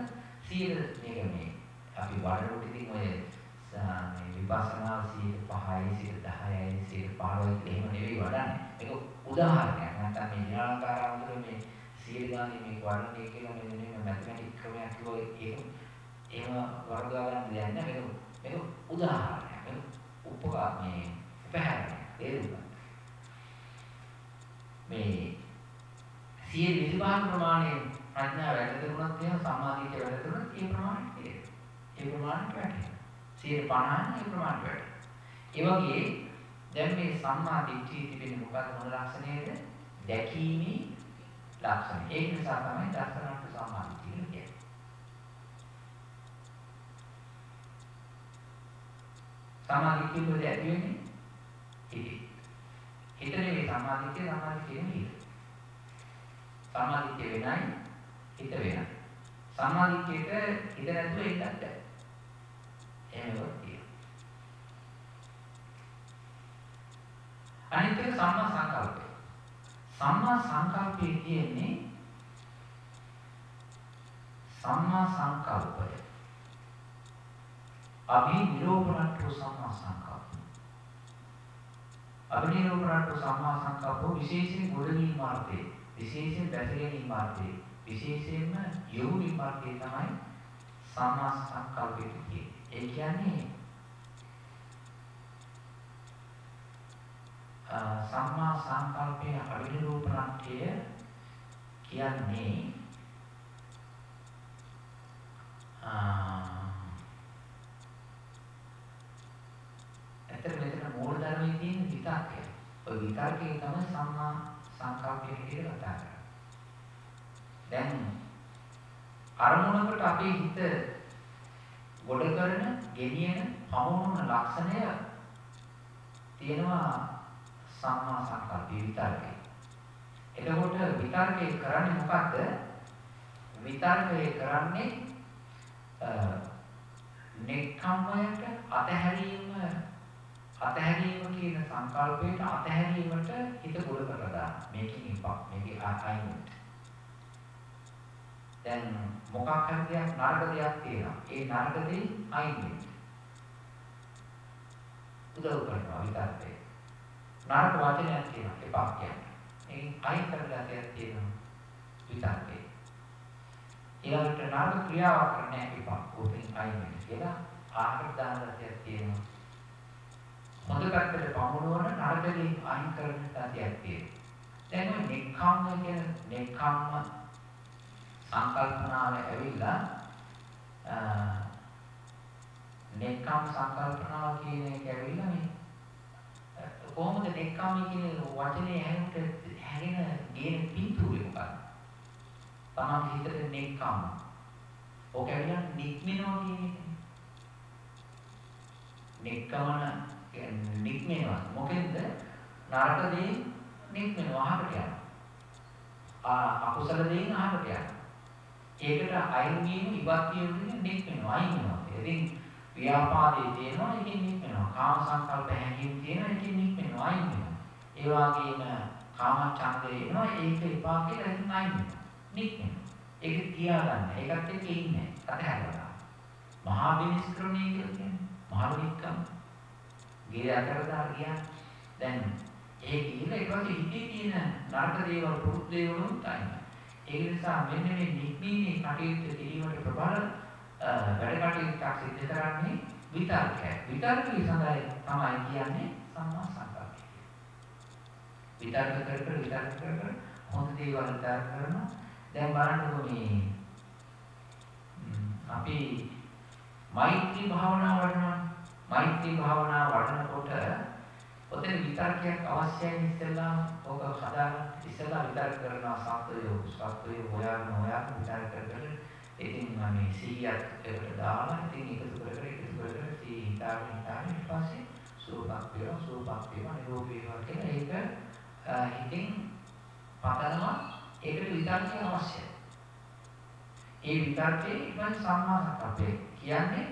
100 මේක මේ අපි වඩනකොට ඉතින් ඔය මේ විපස්සනා 105යි 110යි 115යි එහෙම නෙවෙයි වඩන්නේ. ඒක උදාහරණයක්. නැත්නම් මේ විනාලකාර අමුතුර මේ සියලු ගානේ මේ වර්ණය කියලා මෙන්න මේ මැතමැටික් ක්‍රමයක් කිව්වා ඒක එහෙම වර්ගා ගන්න දෙයක් නෑ මේක මේක උදාහරණයක්. මේක උපකා මේ උපහාරයක්. තේරුණා? මේ සියලු විභාග ප්‍රමාණය ප්‍රඥාව වැඩ දුන්නොත් එහෙම සමාධිය වැඩ දුන්නොත් ඒ ප්‍රමාණයට තේරෙනවා. ඒ ප්‍රමාණයට වැටෙනවා. 150 ඒ ප්‍රමාණයට වැටෙනවා. ඒ වගේ දැන් මේ සම්මා දිට්ඨිය තිබෙන්නේ මොකක්ද මොන ලක්ෂණයද? දැකීමේ ලක්ෂණය. ඒක නිසා තමයි දර්ශනාර්ථ සම්මා දිට්ඨිය කියන්නේ. සම්මා දිට්ඨිය කොහෙද ඇති වෙන්නේ? හිතේ. හිත නෙවෙයි සම්මා දිට්ඨිය සම්මා දිට්ඨිය නෙවෙයි. සම්මා දිට්ඨිය වෙනයි හිත වෙනයි. සම්මා දිට්ඨියට හිත නැතුව ඉන්නත් බැහැ. එහෙමවත් අනිත් එක සම්මා සංකල්පය. සම්මා සංකල්පයේ තියෙන්නේ සම්මා සංකල්පය. අභිනිරෝපණට්ඨ සම්මා සංකල්ප. අභිනිරෝපණට්ඨ සම්මා සංකල්ප විශේෂයෙන් ගොඩනීම මාර්ගයේ විශේෂයෙන් බැසගෙන මාර්ගයේ විශේෂයෙන්ම යොමු මාර්ගයේ තමයි සම්මා සංකල්පය කියන්නේ. ඒ කියන්නේ සම්මා සංකල්පයේ අවිනිරූපණත්වය කියන්නේ ඇත්තට මෙතන මූල ධර්මයේ තියෙන විතක්කය. ඔය විතක්කේ තමයි සම්මා සංකල්පය කියලා කතා කරන්නේ. දැන් අරමුණකට අපේ හිත ගොඩ කරන, ගෙනියන, පමුණුන ලක්ෂණය තියෙනවා සම්මා සංකල්ප විතර්කය. එතකොට විතර්කය කරන්නේ මොකද්ද? විතර්කය කරන්නේ නෙක්ඛම්මයට අතහැරීම අතහැරීම කියන සංකල්පයට අතහැරීමට හිත ගොඩ කරලා දාන්න. මේකෙන් ඉපක්. මේකේ අයින්මන්ට්. දැන් මොකක් හරි දෙයක් නරක දෙයක් තියෙනවා. ඒ නරක දේ අයින්මන්ට්. උදව් කරනවා විතරේ. නරක වචනයක් තියෙනවා. එපා කියන්නේ. ඒ අයින් කරලා දෙයක් තියෙනවා. විතරේ. ඊළඟට නරක ක්‍රියාවක් කරන්න එපා. උතින් අයින්මන්ට් කියලා ආහාර දාන දෙයක් තියෙනවා. හොඳ පැත්තට පමුණුවන නරකදී අයින් කරන තතියක් තියෙනවා. දැන් මේ නෙක්ඛම්ම කියන නෙක්ඛම්ම සංකල්පනාව ඇවිල්ලා නෙක්ඛම් සංකල්පනාව කියන එක ඇවිල්ලා මේ කොහොමද නෙක්ඛම් කියන වචනේ හැරෙන්න හැරෙන ගේන පින්තූරේ මොකක්ද? තමන් හිතේ නෙක්ඛම්. ඔක ඇවිල්ලා නික්මිනවා කියන එක. නෙක්ඛමන නික්මෙනවා. මොකෙන්ද? නරක දේ නික්මෙනවා අහකට යනවා. අකුසල දේෙන් අහකට යනවා. ඒකට අයින් වීම ඉවත් වීම නික්මෙනවා අයින් වෙනවා. ඉතින් ව්‍යාපාදයේ තියෙනවා ඒකෙන් නික්මෙනවා. කාම සංකල්ප හැඟීම් තියෙනවා ඒකෙන් නික්මෙනවා අයින් වෙනවා. ඒ වගේම කාම ඡන්දේ එනවා ඒක එපා කියලා එන්න අයින් වෙනවා. නික්මෙනවා. ඒක තියාගන්න. ඒකත් එක්ක ඉන්නේ. අතහැරලා. මහා විනිස්කරණය කියලා කියන්නේ. මහා විනික්කම. ගේ අතරදා ගියා. දැන් ඒ ගිහිල්ලා ඊට පස්සේ හිතේ තියෙන නරක දේවල් පුරුදු දේවල් උන්ටයි. ඒ නිසා මෙන්න මේ නික්මීමේ කටයුතු කිරීමට ප්‍රබල වැඩ කටයුත්තක් සිදු කරන්නේ විතර්කය. විතර්කය සඳහා තමයි කියන්නේ සම්මා සංකල්පය. විතර්ක කර කර විතර්ක කර කර හොඳ දේවල් විතර්ක කරනවා. දැන් බලන්නකො මේ අපි මෛත්‍රී භාවනාව වඩනවා. මෛත්‍රී භාවනා වඩනකොට ඔතන විතර්කයක් අවශ්‍යයි ඉස්සෙල්ලා ඔක හදාගන්න ඉස්සෙල්ලා විතර්ක කරනවා සත්වය සත්වය හොයාගෙන හොයාගෙන විතර්ක කරගෙන ඉතින් මේ සීයක් එකට දාලා ඉතින් එකතු කර කර එකතු කර කර සී හිතාගෙන හිතාගෙන ඊට පස්සේ සූපක් වේවා සූපක් වේවා නිරෝගී වේවා කියලා ඒක හිතින් පතනවා ඒකට විතර්කය අවශ්‍යයි ඒ විතර්කේ ඉතින් සම්මා සංකප්පය කියන්නේ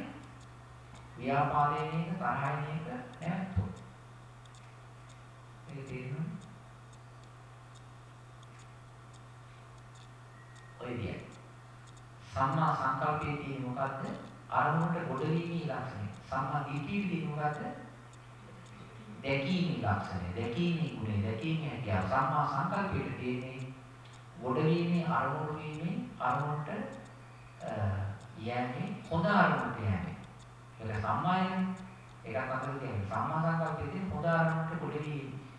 ව්‍යාපාදයෙන් එක තරහින් එක නැත්තෝ. මේ තේරෙනවද? ඔය විදිය. සම්මා සංකල්පයේ තියෙන මොකද්ද? අරමුණට ගොඩවීමේ ලක්ෂණය. සම්මා දිට්ඨියේ තියෙන මොකද්ද? දැකීමේ ලක්ෂණය. දැකීමේ ගුණය, දැකීමේ හැකියාව. සම්මා සංකල්පයේ තියෙන්නේ ගොඩවීමේ අරමුණු වීමේ අරමුණට යෑමේ හොඳ අරමුණට යෑමේ ඒක සම්මායනේ. ඒකත් අතර තියෙන සම්මා සංකල්පයේදී හොඳ අරමුණට කොටවි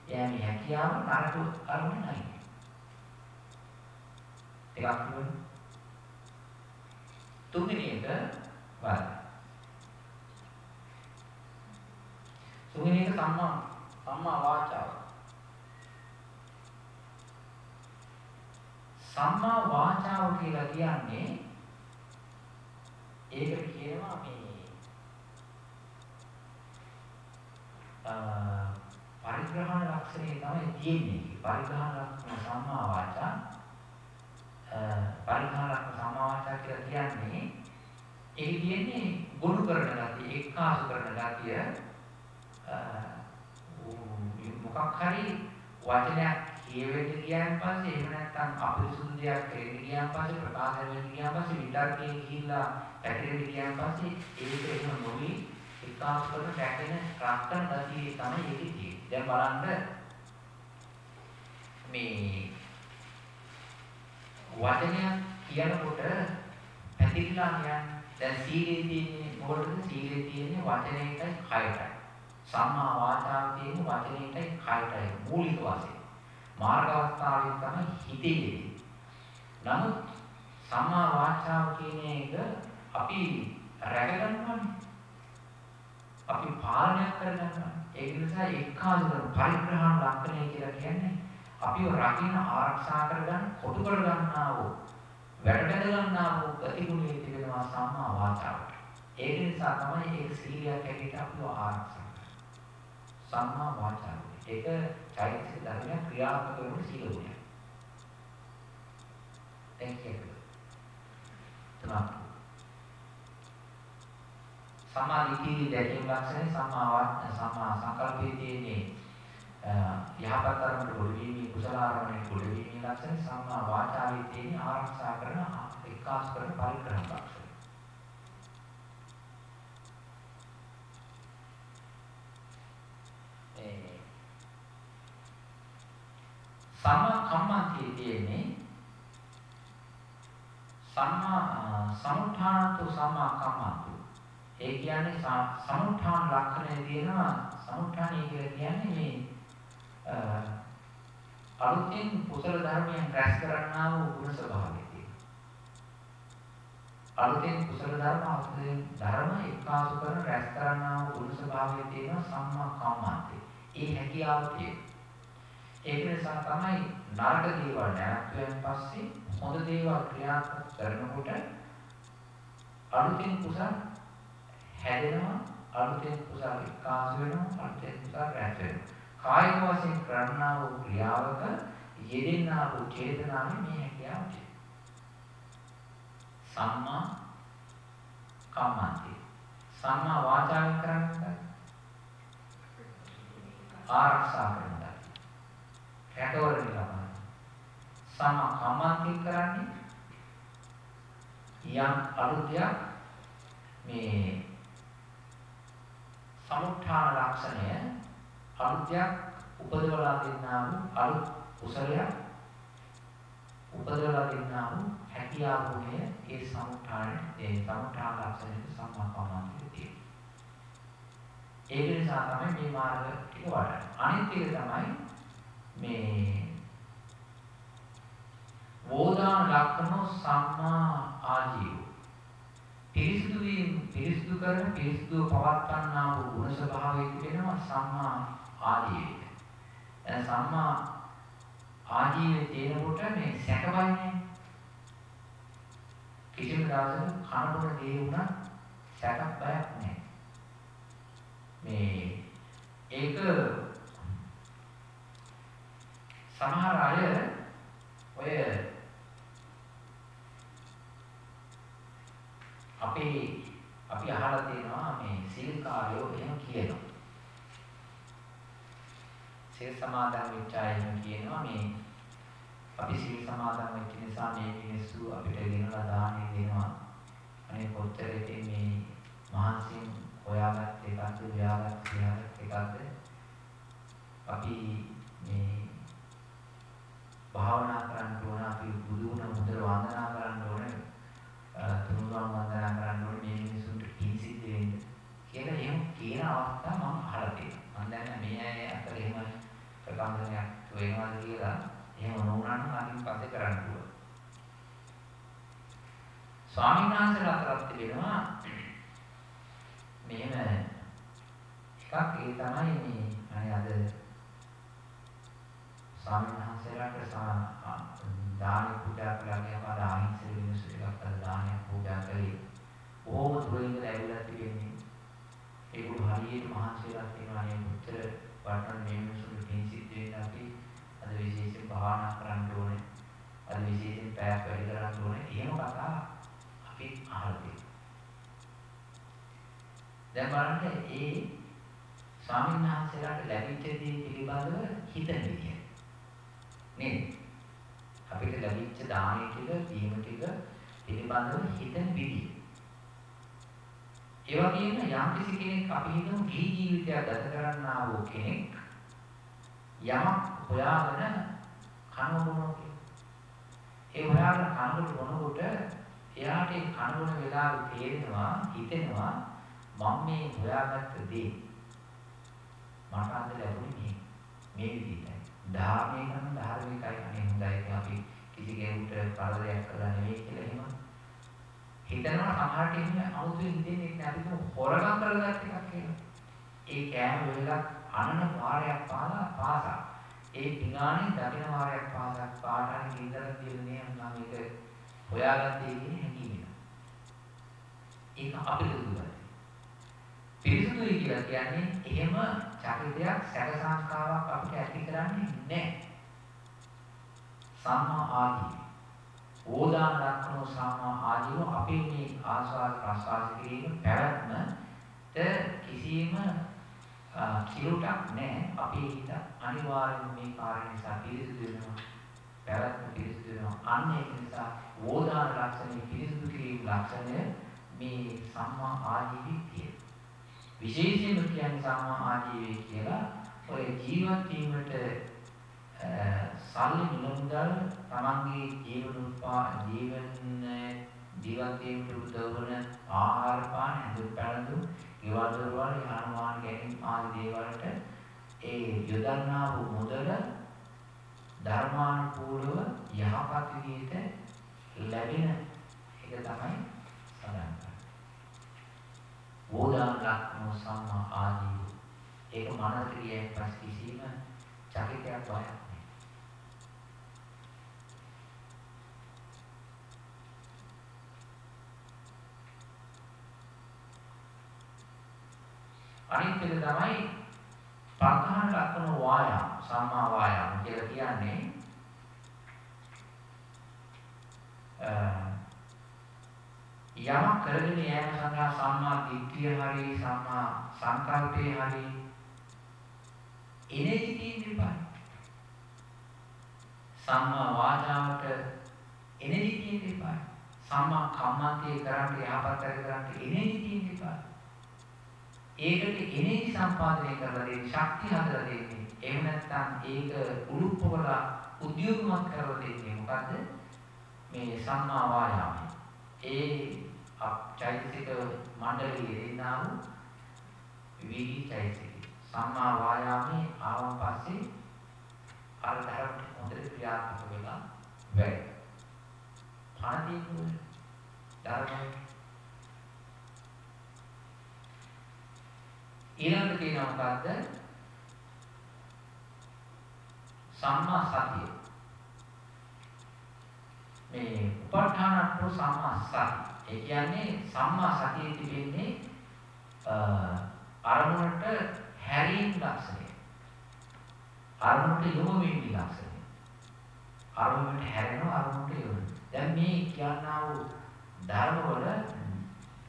යෑමේ හැකියාව නරක අරමුණ නැහැ. ඒකක් කියවනේ. තුන්වෙනි එක බලන්න. තුන්වෙනි එක සම්මා සම්මා වාචාව. සම්මා වාචාව කියලා කියන්නේ ඒකට කියනවා මේ පරිග්‍රහණ ලක්ෂණය තමයි තියෙන්නේ. පරිග්‍රහණ ලක්ෂණ සම්මා වාචා පරිග්‍රහණ ලක්ෂණ සම්මා වාචා කියලා කියන්නේ ඒක කියන්නේ ගොනු කරන ගතිය, එක්කාසු කරන ගතිය මොකක් හරි වචනයක් කියවෙන්න ගියාන් පස්සේ එහෙම නැත්නම් අපිරිසුදු දෙයක් කරන්න ගියාන් පස්සේ ප්‍රකාශ වෙන්න ගියාන් පස්සේ විතර්කයේ ගිහිල්ලා පැටලෙන්න ගියාන් පස්සේ ඒක එහෙම නොවි එක්කාසු කරන පැටෙන රක්තන ගතිය තමයි ඒකේ තියෙන්නේ. දැන් බලන්න මේ වචනයක් කියනකොට පැතිරිලා යන දැන් සීලේ තියෙන්නේ මොකටද සීලේ තියෙන්නේ වචනයටයි කයටයි. සම්මා වාචාව තියෙන්නේ වචනයටයි කයටයි මූලික වශයෙන්. මාර්ග අවස්ථාවේ තමයි හිතේ. නමුත් සම්මා වාචාව කියන එක අපි රැකගන්නවානේ. අපි පාලනය කරගන්නවා. ඒක නිසා එක්කාසුකර පරිග්‍රහණ ලක්ෂණය කියලා කියන්නේ අපිව රකින්න ආරක්ෂා කරගන්න, කොටු කරගන්නා වූ, වැඩ බැඳ ගන්නා වූ ප්‍රතිගුණයේ තිබෙනවා සම්මා වාචාවට. ඒක නිසා තමයි ඒක සීලයක් හැටියට අපිව ආරක්ෂා කරන්නේ. සම්මා වාචාව. ඒක චෛතසික ධර්මයක් ක්‍රියාත්මක කරන සීල ගුණය. දැන් කියන්න. තමයි සම්මා දිට්ඨියේ දැකීම ලක්ෂණය සම්මා සම්මා සංකල්පයේ තියෙන්නේ යහපත් කර්මවල ගොඩවීමේ කුසල ආරම්භයේ ගොඩවීමේ ලක්ෂණ සම්මා වාචාවේ තියෙන ආරක්ෂා කරන එක්කාස් කරන පරික්‍රම ලක්ෂණ. ඒ සම්මා කම්මන්තයේ තියෙන්නේ සම්මා සමුත්ථානතු සම්මා කම්මන්තු. ඒ කියන්නේ සමුත්ථාන ලක්ෂණය තියෙනවා සමුත්ථානය කියලා කියන්නේ මේ අලුතෙන් කුසල ධර්මයන් රැස් කරන්නා වූ ගුණ ස්වභාවය තියෙනවා. අලුතෙන් කුසල ධර්ම අලුතෙන් ධර්ම එක්කාසු කරන රැස් කරන්නා වූ ගුණ ස්වභාවය තියෙනවා සම්මා කම්මන්තේ. ඒ හැකියාව තියෙනවා. ඒක නිසා තමයි නරක දේවල් නැවතුම් පස්සේ හොඳ දේවල් ක්‍රියාත්මක කරනකොට අලුතෙන් කුසල හැදෙනවා අලුතෙන් කුසල එක්කාසු වෙනවා අලුතෙන් කුසල රැස් වෙනවා. කායික වශයෙන් කරන්නා වූ ක්‍රියාවක යෙදෙන්නා වූ චේතනාවේ මේ හැකියාව සම්මා කම්මන්ති. සම්මා වාචාවෙන් කරන්නේ ආරක්ෂා කරනවා රැකවරණය ලබනවා සම්මා කම්මන්ති කරන්නේ යම් අලුතයක් මේ සමුත්ථාන ලක්ෂණය අලුත්යක් උපදවලා දෙන්නා වූ අලුත් කුසලයක් උපදවලා දෙන්නා වූ හැකියාව ගුණය ඒ සමුත්ථාන ඒ සමුත්ථාන ලක්ෂණයට සම්මාපමාන්තිය තියෙනවා. ඒක නිසා තමයි මේ මාර්ග ටික වඩන්නේ. අනිත් එක තමයි මේ වෝදාන ලක්ෂණ සම්මා ආජීව පිරිසුදු වීම පිරිසුදු කරන පිරිසුදු පවත්වන්නා වූ ගුණ ස්වභාවය තිබෙනවා සම්මා ආජීවය. දැන් සම්මා ආජීවයේ තියෙනකොට මේ සැකවන්නේ කිසිම දවසක කනබුන දේ වුණා සැකක් බයක් නැහැ. මේ ඒක සමහර අය ඔය අපේ අපි අහලා තියෙනවා මේ සීල් කාර්යෝ එහෙම කියනවා. සීල් සමාදන් වෙච්ච අය කියනවා මේ අපි සීල් සමාදන් වෙච්ච නිසා මේ මිනිස්සු අපිට ගෙනලා දානෙ දෙනවා. අනේ කොච්චර ඉතින් මේ මහන්සියෙන් හොයාගත්ත එකක්ද හොයාගත්ත එකක්ද අපි මේ භාවනා කරන්න ඕන අපි බුදු වුණ හොඳට වන්දනා කරන්න ඕන තුනුරුවන් වන්දනා කරන්න ඕන මේ මිනිසුන්ට පින් සිද්ධ වෙන්න කියලා එහෙම කියන අවස්ථා මම අහලා තියෙනවා. මම දන්නේ මේ අය අතර එහෙම ප්‍රකම්පනයක් වෙනවද කියලා එහෙම නොවුනනම් අනිත් පස්සේ කරන්න පුළුවන්. ස්වාමීන් වහන්සේලා අතරත් තිබෙනවා මෙහෙම එකක් ඒ තමයි මේ අනේ අද ස්වාමීන් වහන්සේලාට දාන පූජා කළා කියනවා අද අහිංසක මිනිස්සු ටිකක් අද දානයක් පූජා කළේ. ඕම දුරින්ද ඇවිල්ලා තිබෙන්නේ. ඒගොල්ලෝ හරියට මහන්සියලා තියෙනවා නේ මුතර වටන මේ මිනිස්සුන්ට පින් සිද්ධ වෙන්න අපි අද විශේෂයෙන් භාවනා කරන්න ඕනේ. අද විශේෂයෙන් පැයක් වැඩි කරන්න ඕනේ. එහෙම කතා අපි අහලා තියෙනවා. දැන් බලන්න ඒ ස්වාමීන් වහන්සේලාට ලැබිච්ච දේ පිළිබඳව හිතන විදිය. නේද? අපිට ලැබිච්ච දානය ටික, දීම ටික පිළිබඳව හිතන විදිය. ඒ වගේම යම් කෙනෙක් අපි හිතමු ගිහි ජීවිතයක් ගත කරන්නා වූ කෙනෙක් යමක් හොයාගෙන කනබුනෝ ඒ හොයාගෙන කනබුන බොනකොට එයාට ඒ කනබුන වෙලාවේ තේරෙනවා හිතෙනවා මම මේ හොයාගත්ත දේ මට අද ලැබුණේ මේ මේ විදිහටයි. ධාර්මයේ නම් ධාර්මිකයි අනේ හොඳයි අපි කිසි කෙනෙකුට කරදරයක් කළා නෙවෙයි කියලා එහෙම හිතනවා සමහරට ඉන්නේ අමුතුවෙන් හිතෙන්නේ නැහැ අපි හොරගම් කරගත්ත එකක් කියලා. ඒ කෑම වෙලක් අනන වාරයක් පාලා පාසා. ඒ ටිගානේ දකින වාරයක් පාසා පාටානේ ගින්දරක් දෙන්නේ නම් මේක හොයාගත්තේ කියන හැඟීම. ඒක අපිට දුරයි. පිරිසුදුයි කියලා කියන්නේ එහෙම චරිතයක් සැක සංස්කාරයක් අපිට ඇති කරන්නේ නැහැ. සම්මා ආදී ඕදාන ලක්ෂණ සම්මා ආදීව අපේ මේ ආස්වාද ප්‍රසආස කිරීම පැවැත්ම කිසිම කිලුටක් නැහැ. අපේ හිත අනිවාර්යයෙන් මේ කාර්ය නිසා පිරිසිදු වෙනවා. පැවැත්ම පිරිසිදු වෙනවා. අන්න ඒක නිසා වෝදාන ලක්ෂණය පිරිසිදු කිරීම ලක්ෂණය මේ සම්මා ආජීවී කියන. විශේෂයෙන්ම කියන්නේ සම්මා ආජීවී කියලා ඔය ජීවත් වීමට සල්ලි මිලමුදල් තමන්ගේ ජීවන උත්පා ජීවන ජීවත් වීමට උදව් වන ආහාර පාන ඇඳුම් පැළඳුම් ගෙවල් දොරවල් යානවාහන ගැනීම ආදී දේවල්ට ඒ යොදන්නා වූ මුදල ධර්මානුකූලව යහපත් විදිහට ලැබෙන එක තමයි සඳහන් කරන්නේ. වෝදාන ලක්ෂණ සම්මා ආජීව. ඒක මනසට ගියන් පස්සේ කිසිම චකිතයක් බයක් නැහැ. අනිත් එක තමයි පංහන ලක්ෂණ වායාම සම්මා වායාම කියලා කියන්නේ යමක් කරගෙන යෑම සඳහා සම්මා දිට්ඨිය හරි සම්මා සංකල්පේ හරි එනෙදි තියෙන්න එපා. සම්මා වාචාවට එනෙදි තියෙන්න එපා. සම්මා කම්මන්තේ කරන්නේ යහපත් කර කරන්නේ එනෙදි තියෙන්න එපා. ඒකට එනෙදි සම්පාදනය කරලා දෙන්නේ ශක්තිය හදලා දෙන්නේ. එහෙම නැත්නම් ඒක උලුප්පවලා උද්‍යෝගමත් කරලා දෙන්නේ මොකද්ද? මේ සම්මා වායාමය. ඒ චෛතසික මණ්ඩලයේ ඉන්නා වූ විවිධ චෛතසික සම්මා වායාමයේ ආවන් පස්සේ අර ධර්ම හොඳට ක්‍රියාත්මක වෙලා වැඩ. පණ තියෙන්නේ ධර්මයි. ඊළඟට තියෙනවා මොකද්ද? සම්මා සතිය. මේ උපඨානත්ව සම්මා සතිය. ඒ කියන්නේ සම්මා සතියේ තිබෙන්නේ අරමුණට හැරීම් ලක්ෂණය. අරමුණට යොමු වීම ලක්ෂණය. අරමුණට හැරෙනවා අරමුණට යොමු. දැන් මේ කියනා වූ ධර්මවල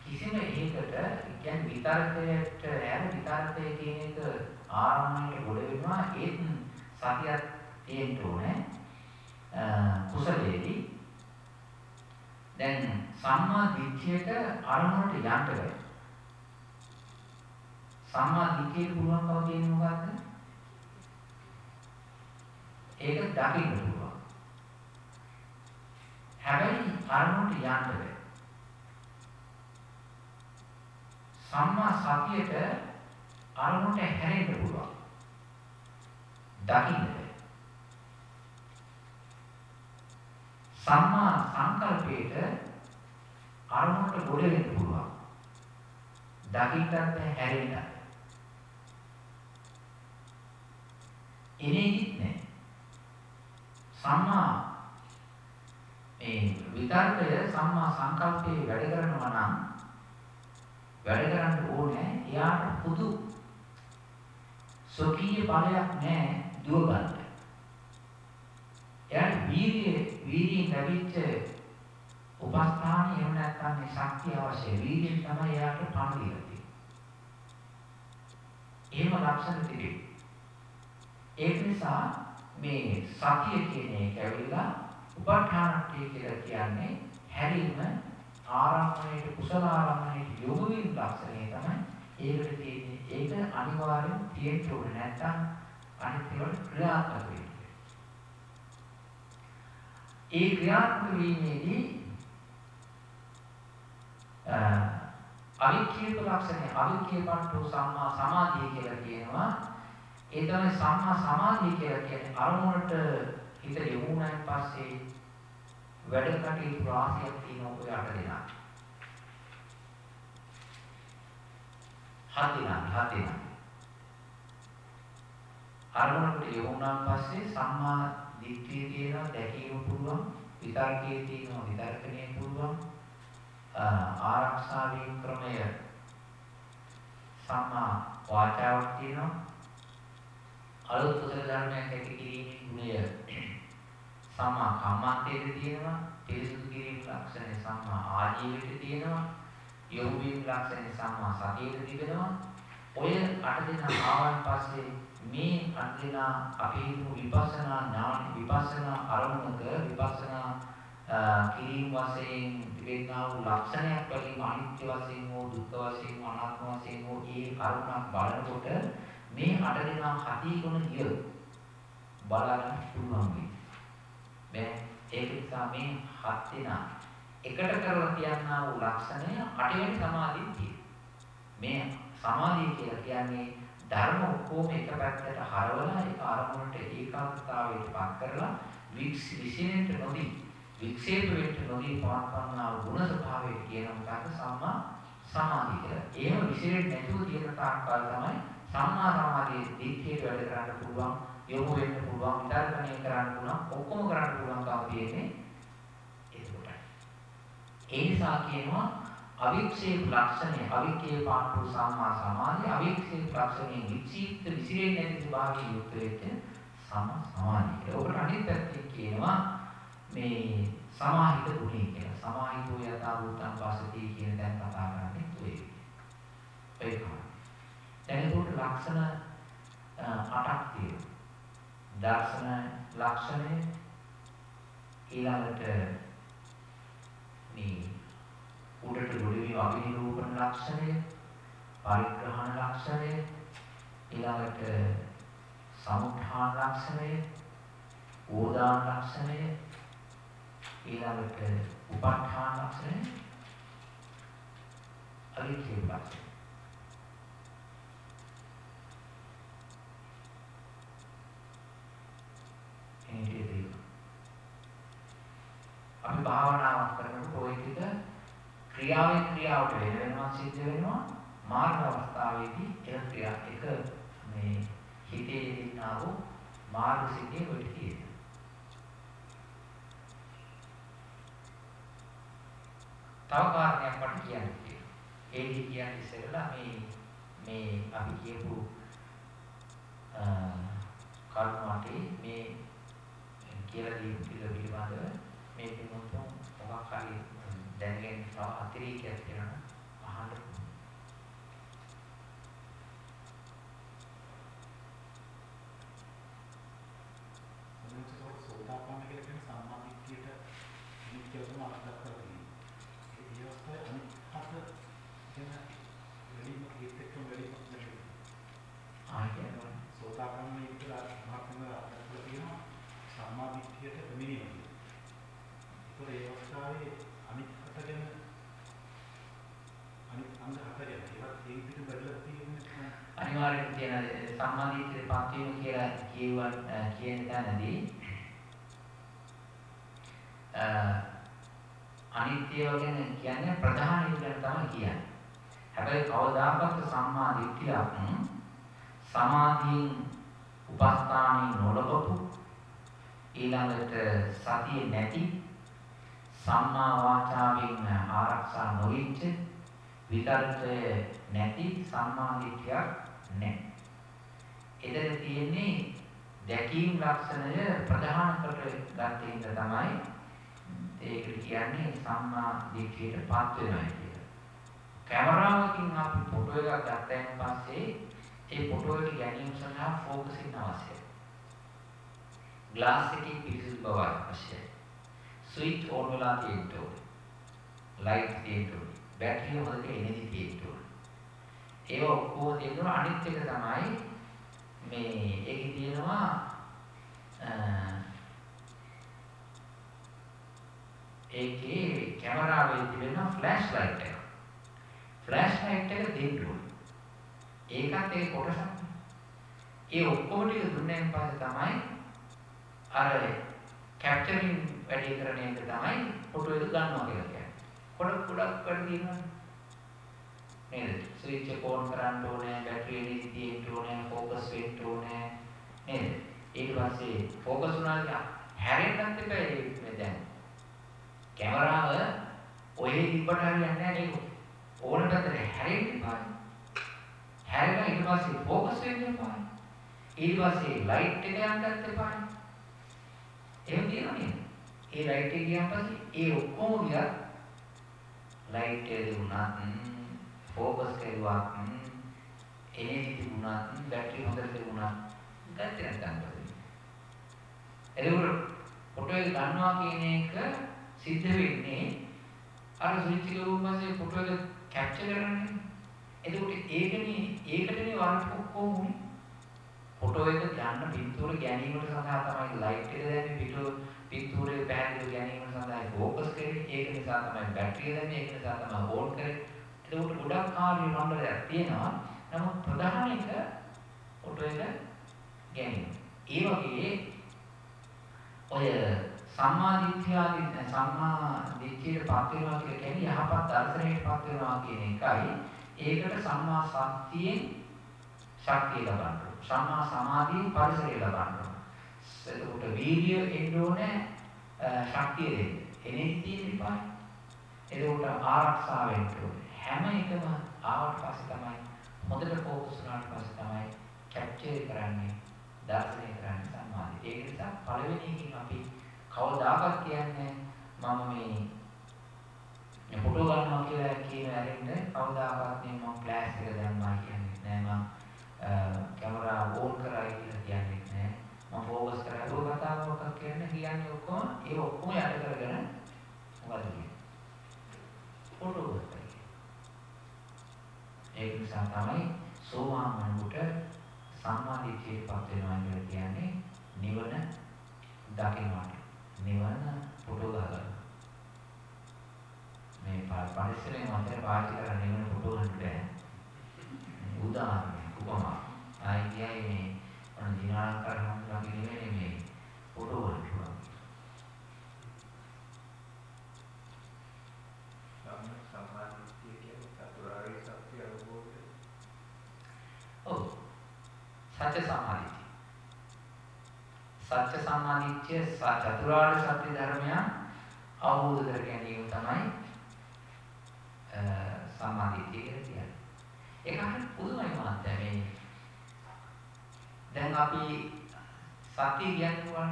කිසිම එකකට කියන්නේ විතරකයට හැර විතරකය කියන එක ආරම්භයේ ගොඩ වෙනවා ඒත් සතියක් තියෙන්න ඕනේ. කුසලයේදී දැන් සම්මා දිට්ඨියට අරමුණට යන්න බැහැ. සම්මා දිට්ඨියට පුළුවන්කම තියෙන්නේ මොකද්ද? ඒක දකින්න පුළුවන්. හැබැයි අරමුණට යන්න බැහැ. සම්මා සතියට අරමුණට හැරෙන්න පුළුවන්. දකින්න බැහැ. සම්මා සංකල්පයට අරමුණට ගොඩ වෙන්න පුළුවන්. දකින්නත් හැරෙන්නත්. එනේදිත් නෑ. සම්මා මේ විතර්කය සම්මා සංකල්පයේ වැඩ කරනවා නම් වැඩ කරන්න ඕනේ එයාට පුදු සොකීය බලයක් නෑ දුව ගන්න. එයාට වීර්යය වීර්යයෙන් ලැබිච්ච උපස්ථානෙ එහෙම නැත්නම් මේ ශක්තිය අවශ්‍ය වීර්යයෙන් තමයි එයාට පණ දීලා තියෙන්නේ. එහෙම ලක්ෂණ තිබේ. ඒක නිසා මේ සතිය කියන එක ඇවිල්ලා උපඨානට්ඨිය කියලා කියන්නේ හැරීම ආරම්භණයට කුසල ආරම්භණයට යොමු වීම ලක්ෂණය තමයි ඒකට තියෙන්නේ. ඒක අනිවාර්යෙන් තියෙන්න ඕනේ නැත්නම් අනිත් ඒවාට ක්‍රියාත්මක වෙන්නේ. ඒ ක්‍රියාත්මක වීමේදී අවික්කේප ලක්ෂණය අවික්කේපන්තු සම්මා සමාධිය කියලා කියනවා. ඒ තමයි සම්මා සමාධිය කියලා කියන්නේ අරමුණට හිත යොමු වුණාන් පස්සේ වැඩ කටයුතු රාශියක් තියෙනවා ඔය අට දෙනා. හත් දෙනා හත් දෙනා. අරමුණට යොමු වුණාන් පස්සේ සම්මා දිට්ඨිය තියෙනවා දැකීම පුළුවන් විතර්කයේ තියෙනවා විතර්කණය පුළුවන් ආරක්ෂා වීම ක්‍රමය සම්මා වාචාවක් තියෙනවා අලුත් කුසල ධර්මයක් ඇති කිරීමේ ගුණය සම්මා කම්මන්තයේ තියෙනවා පිරිසුදු කිරීම ලක්ෂණය සම්මා ආජීවයේ තියෙනවා යොමු වීම ලක්ෂණය සම්මා සතියේ තිබෙනවා. ඔය අට දෙනා ආවන් පස්සේ මේ අට දෙනා අපි හිතමු විපස්සනා ඥාන විපස්සනා අරමුණක විපස්සනා කිරීම වශයෙන් තිබෙනා වූ ලක්ෂණයක් වලින් අනිත්‍ය වශයෙන් හෝ දුක්ඛ වශයෙන් අනාත්ම වශයෙන් හෝ ඒ කරුණක් බලනකොට මේ අට දෙනා හති ගුණ දිය බලන්න පුළුවන් වෙයි. දැන් ඒක නිසා මේ හත් දෙනා එකට කරලා තියනා වූ ලක්ෂණය අටවෙනි සමාධිය තියෙනවා. මේ සමාධිය කියලා කියන්නේ ධර්ම ඔක්කොම එක පැත්තට හරවලා ඒක අරමුණට ඒකාග්‍රතාවයට පත් කරලා විශ්ිනෙට නොදී වික්ෂේප වෙන්න නොදී පවත්වන්නා වූ ගුණ ස්වභාවය කියන මොකක්ද සම්මා සමාධිය කියලා. එහෙම විශ්ිනෙට නැතුව තියෙන තාක්කල් තමයි සම්මා සමාධියේ දීක්ෂයට වැඩ කරන්න පුළුවන් යොමු වෙන්න පුළුවන් විතරකණය කරන්න පුළුවන් ඔක්කොම කරන්න පුළුවන්කම තියෙන්නේ ඒකටයි. ඒ නිසා කියනවා අවික්ෂේප ලක්ෂණය අවික්ෂේප පාඨු සම්මා සමාධි අවික්ෂේප ලක්ෂණය විචිත්ත විසිරෙන්නේ නැති ස්වභාවයෙන් යුක්ත වෙච්ච සම සමාධිය. ඔකට අනිත් පැත්තෙන් කියනවා මේ සමාහිත ගුණය කියලා. සමාහිතෝ යථා භූතං වාසති කියන දැන් කතා කරන්නේ ඔය. ඒක. දැන් ඒකට ලක්ෂණ අටක් තියෙනවා. දර්ශන ලක්ෂණය ඊළඟට මේ උඩට ගොඩවීම අභිනිරූපණ ලක්ෂණය පරිග්‍රහණ ලක්ෂණය ඊළඟට සමුත්ථාන ලක්ෂණය ඕදාන ලක්ෂණය ඊළඟට උපට්ඨාන ලක්ෂණය අවිචේ ලක්ෂණය එන්නේ අපි භාවනාවක් කරනකොට ওই ටික ක්‍රියාවෙන් ක්‍රියාවට වෙන වෙනවා සිද්ධ වෙනවා මාර්ග අවස්ථාවේදී ඒ ක්‍රියා එක මේ හිතේ යෙදෙනා වූ මාර්ග සිද්ධිය ඔය ටික තව කාරණයක් මට කියන්න තියෙනවා. ඒ කියන්නේ ඉස්සෙල්ලා මේ මේ අපි කියපු කරුණ වටේ මේ කියලා දීපු පිළිබඳව මේ පින්වත්තුන් මොකක් හරි දැනගෙන තව අතිරේකයක් තියෙනවා අහන්න සෝතාපන්න කියලා කියන සම්මාදිට්ඨියට නිත්‍යවම අර්ථ කරලා තියෙනවා. ඒ අවස්ථාවේ අනිත් කියන වැඩිම එක්කම වැඩිම. ආයෙත් සෝතාපන්න කියලා මහත්මය අර්ථ කරලා තියෙනවා සම්මාදිට්ඨියට පැමිණීම. ඒතකොට ඒ අවස්ථාවේ අනිත් අත ගැන අනිත් අංග හත ගැන ඒවත් ඒ විදිහට බැලලා තියෙන්නේ අනිවාර්යෙන් තියෙන සම්මාදිට්ඨියට පත් වීම කියලා කියවන් කියන තැනදී අනිත්‍ය ගැන කියන්නේ ප්‍රධාන විදිහට තමයි කියන්නේ. හැබැයි කවදාකවත් සම්මා දිට්ඨියක් සමාධියෙන් උපස්ථානෙ නොලබපු ඊළඟට සතිය නැති සම්මා වාචාවෙන් ආරක්ෂා නොවිච්ච විතර්කය නැති සම්මා දිට්ඨියක් නැහැ. එතන තියෙන්නේ දැකීම් ලක්ෂණය ප්‍රධාන කොට ගන්න තමයි ඒකට කියන්නේ සම්මා දිට්ඨියට පත් වෙනවා කියලා. කැමරාවකින් අපි ෆොටෝ එකක් ගත්තයින් පස්සේ ඒ ෆොටෝ එක ගැනීම සඳහා ફોකසින් අවශ්‍යයි. ග්ලාස් එකේ පිරිසිදු බව අවශ්‍යයි. ස්විච් ඕන් වෙලා තියෙන්න ඕනේ. ලයිට් තියෙන්න ඕනේ. බැටරිය හොඳට එනදි තියෙන්න ඕනේ. ඒව ඔක්කොම තියෙනවා අනිත් එක තමයි මේ ඒකේ තියෙනවා ඒකේ කැමරාවේ තිබෙන ෆ්ලෑෂ් ලයිට් එක. ෆ්ලෑෂ් ලයිට් එක දෙන්න ඕනේ. ඒකත් ඒ කොටසක්. ඒ ඔක්කොම ටික දුන්නාන් පස්සේ තමයි අර කැප්චරින් වැඩි කරන එක තමයි ෆොටෝ එක ගන්නවා කියලා කියන්නේ. පොඩක් පොඩක් කර දිනනවා. නේද? ස්විච් එක ඕන් කරන්න ඕනේ, බැටරිය නිදි එන්න ඕනේ, ફોકસ වෙන්න ඕනේ නේද? ඊට පස්සේ ફોકસ වුණා හැරෙන්නත් එපා මේ දැන්. කැමරාව ඔය ඉබ්බට හරියන්නේ නැහැ නේද? ඕන පැත්තට හැරෙන්න එපා. හැරෙන්න ඊට පස්සේ ફોકસ වෙන්න එපා. ඊට පස්සේ ලයිට් එක යන්නත් එපා. එහෙම කියනවා ඒ ලයිට් එක ගියන් පස්සේ ඒ ඔක්කොම ගියා ලයිට් එක දුන්නා. ફોકස් කෙරුවත් එනર્ජි තිබුණත් බැටරි හොඳට තිබුණත් ගත්තේ නැත්නම් එතකොට ෆොටෝ එක ගන්නවා කියන එක සිද්ධ වෙන්නේ අර ස්විච් එක උපස්සේ ෆොටෝ එක කැප්චර් කරන්නේ. එතකොට ඒකනේ ඒකටනේ වර්ක් ඔක්කොම උනේ. ෆොටෝ එක ගන්න පින්තූර ගැනීමට සඳහා තමයි ලයිට් එක දැම්මේ පිටු පින්තූරේ පැහැදිලි ගැනීම සඳහා ફોකස් කරන්නේ ඒක නිසා තමයි බැටරිය දැම්මේ ඒක නිසා තමයි ඕන් කරන්නේ එතකොට ගොඩක් කාර්ය මණ්ඩලයක් තියෙනවා. නමුත් ප්‍රධාන එක ෆොටෝ එක ගැනීම. ඒ වගේ ඔය සම්මා දිට්ඨියාදී සම්මා දිට්ඨියට පත් වෙනවා කියලා කියන්නේ යහපත් දර්ශනයට පත් වෙනවා කියන එකයි. ඒකට සම්මා සත්‍යයෙන් ශක්තිය ලබන්න. සම්මා සමාධියෙන් පරිසරය ලබන්න. එතකොට වීර්ය එන්න ඕනේ ශක්තිය දෙන්න. එනේ තියෙන ඉපායි. එතකොට ආරක්ෂා වෙන්න ඕනේ. හැම එකම ආවට පස්සේ තමයි හොඳට ફોකස් වුණාට පස්සේ තමයි කැප්චර් කරන්නේ දර්ශනය කරන්නේ සම්මාදිය. ඒක නිසා පළවෙනි එකකින් අපි කවදාකවත් කියන්නේ මම මේ ෆොටෝ ගන්නවා කියලා කියන ඇරෙන්න කවදාකවත් මේ මම ෆ්ලෑෂ් එක දැම්මා කියන්නේ නෑ. මම කැමරා ඕන් කරා කියලා කියන්නේ නෑ. මම ફોකස් කරා. ඒක කතාව මොකක් කියන්නේ කියන්නේ ඔක්කොම ඒ ඔක්කොම යට කරගෙන මොකද කියන්නේ? ෆොටෝ ගත්තා ඒක නිසා තමයි සෝවාන් මනුට සම්මා දිට්ඨියටපත් වෙනවා කියලා කියන්නේ නිවන දකින්නට නිවන ෆොටෝ ගන්න. මේ පරිස්සමෙන් මතර පාවිච්චි කරන නිවන ෆොටෝ ගන්න බෑ. උදාහරණයක් උපමා. ආයි කියයි මේ ඔන්න දිනාල කරනවා වගේ නෙමෙයි මේ ෆොටෝ ගන්න පුළුවන්. සම්මාදිට්ඨිය කියන්නේ චතුරාර්ය සත්‍ය අවබෝධය. ඔව්. සත්‍ය සම්මාදිට්ඨිය. සත්‍ය සම්මාදිට්ඨිය චතුරාර්ය සත්‍ය ධර්මයන් අවබෝධ කර ගැනීම තමයි සම්මාදිට්ඨිය කියලා කියන්නේ. ඒක හරිය පුදුමයි මාත්‍ය මේ දැන් අපි සත්‍ය කියන්නේ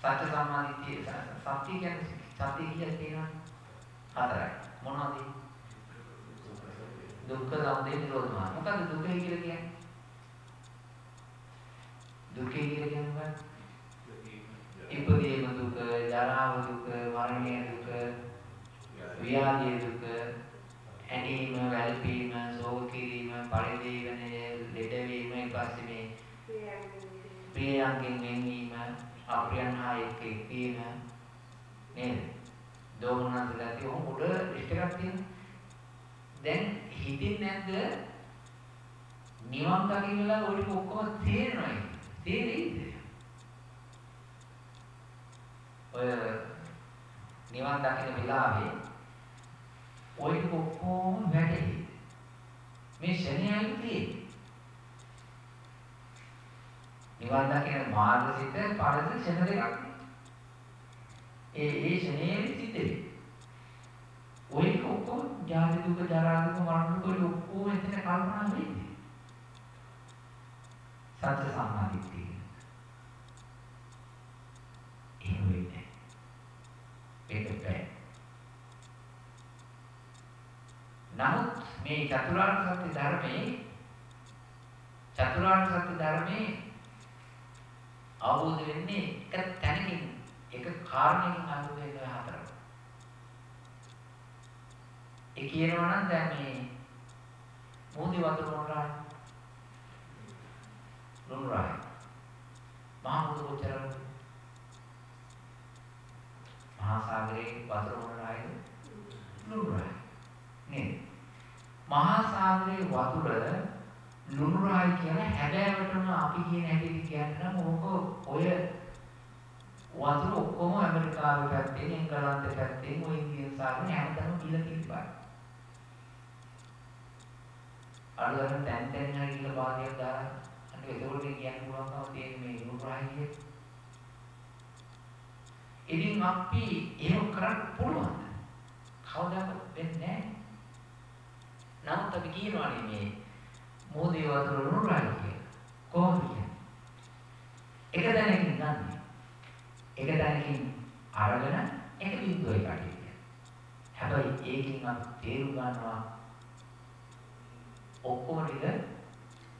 සත්‍ය සම්මාදිට්ඨිය සත්‍ය කියන්නේ සත්‍ය කියලා තියෙනවා හතරයි. මොනවද? දුක්ඛ සමුදය නිරෝධ මාර්ග. මොකද්ද දුක කියලා කියන්නේ? දුක මොකක්ද? ඉපදීම දුක, ජරාව දුක, මරණය දුක, ව්‍යාධි දුක, ඇනීම, වැළපීම, සෝක කිරීම, පරිදේවනය, ලෙඩවීම, ඊපස්සේ මේ ප්‍රියයන්ගෙන් වෙන්වීම, අප්‍රියයන් හා එක්ක එක්වීම නේද? ගතිය උන් උඩ ලිස්ට් එකක් තියෙනවා. දැන් හිතින් නැද්ද නිවන් දකින්නලා ඔය ඔක්කොම තේරෙනවා. තේරෙයිද? ඔය නිවන් දකින්න වෙලාවේ ඔය ටික ඔක්කොම වැටෙයි. මේ ශරණයයි තියෙන්නේ. නිවන් දකින්න මාර්ගසිත පාරසිත ශරණ දෙකක් ඒ ඒ ශනේ සිද්ධ වෙන්නේ. ඔය ඔක්කොම ජාති දුක, ජරා දුක, මරණ දුක ඔක්කොම එතන කල්පනා වෙන්නේ. සත්‍ය සම්මාදිට්ඨිය. එහෙම වෙන්නේ. ඒක බෑ. නමුත් මේ චතුරාර්ය සත්‍ය ධර්මයේ චතුරාර්ය සත්‍ය ධර්මයේ අවබෝධ වෙන්නේ එක තැනකින් එක කාරණයකින් අඳු වෙන හතරක්. ඒ කියනවා නම් දැන් මේ මොහොතේ වතුර මොනරායි? ලුණුරායි. මහා මුහුද කොච්චරද? මහා සාගරයේ වතුර මොනරායිද? ලුණුරායි. නේද? මහා සාගරයේ වතුර ලුණුරායි කියන හැබෑවටම අපි කියන හැටි කියන්න නම් ඕක ඔය වතුර ඔක්කොම ඇමරිකාවේ පැත්තෙන් එංගලන්තේ පැත්තෙන් ඔය ඉන්දියන් සාගරේ හැමතැනම බීලා තිබ්බා. අරගෙන තැන් තැන් හරි කියලා භාගයක් දාලා අන්න ඒකවලට කියන්න පුළුවන්කම තියෙන මේ නුරාහිය. ඉතින් අපි එහෙම කරන්න පුළුවන්. කවදාවත් වෙන්නේ නැහැ. නමුත් අපි කියනවානේ මේ මොහොතේ වතුර නුරාහිය කියලා. කොහොමද කියන්නේ? එක දැනකින් ගන්න. එක තැනකින් අරගෙන එක බිඳුවයි කටිය. හැබැයි ඒකෙන් අපි තේරුම් ගන්නවා ඔක්කොම ටික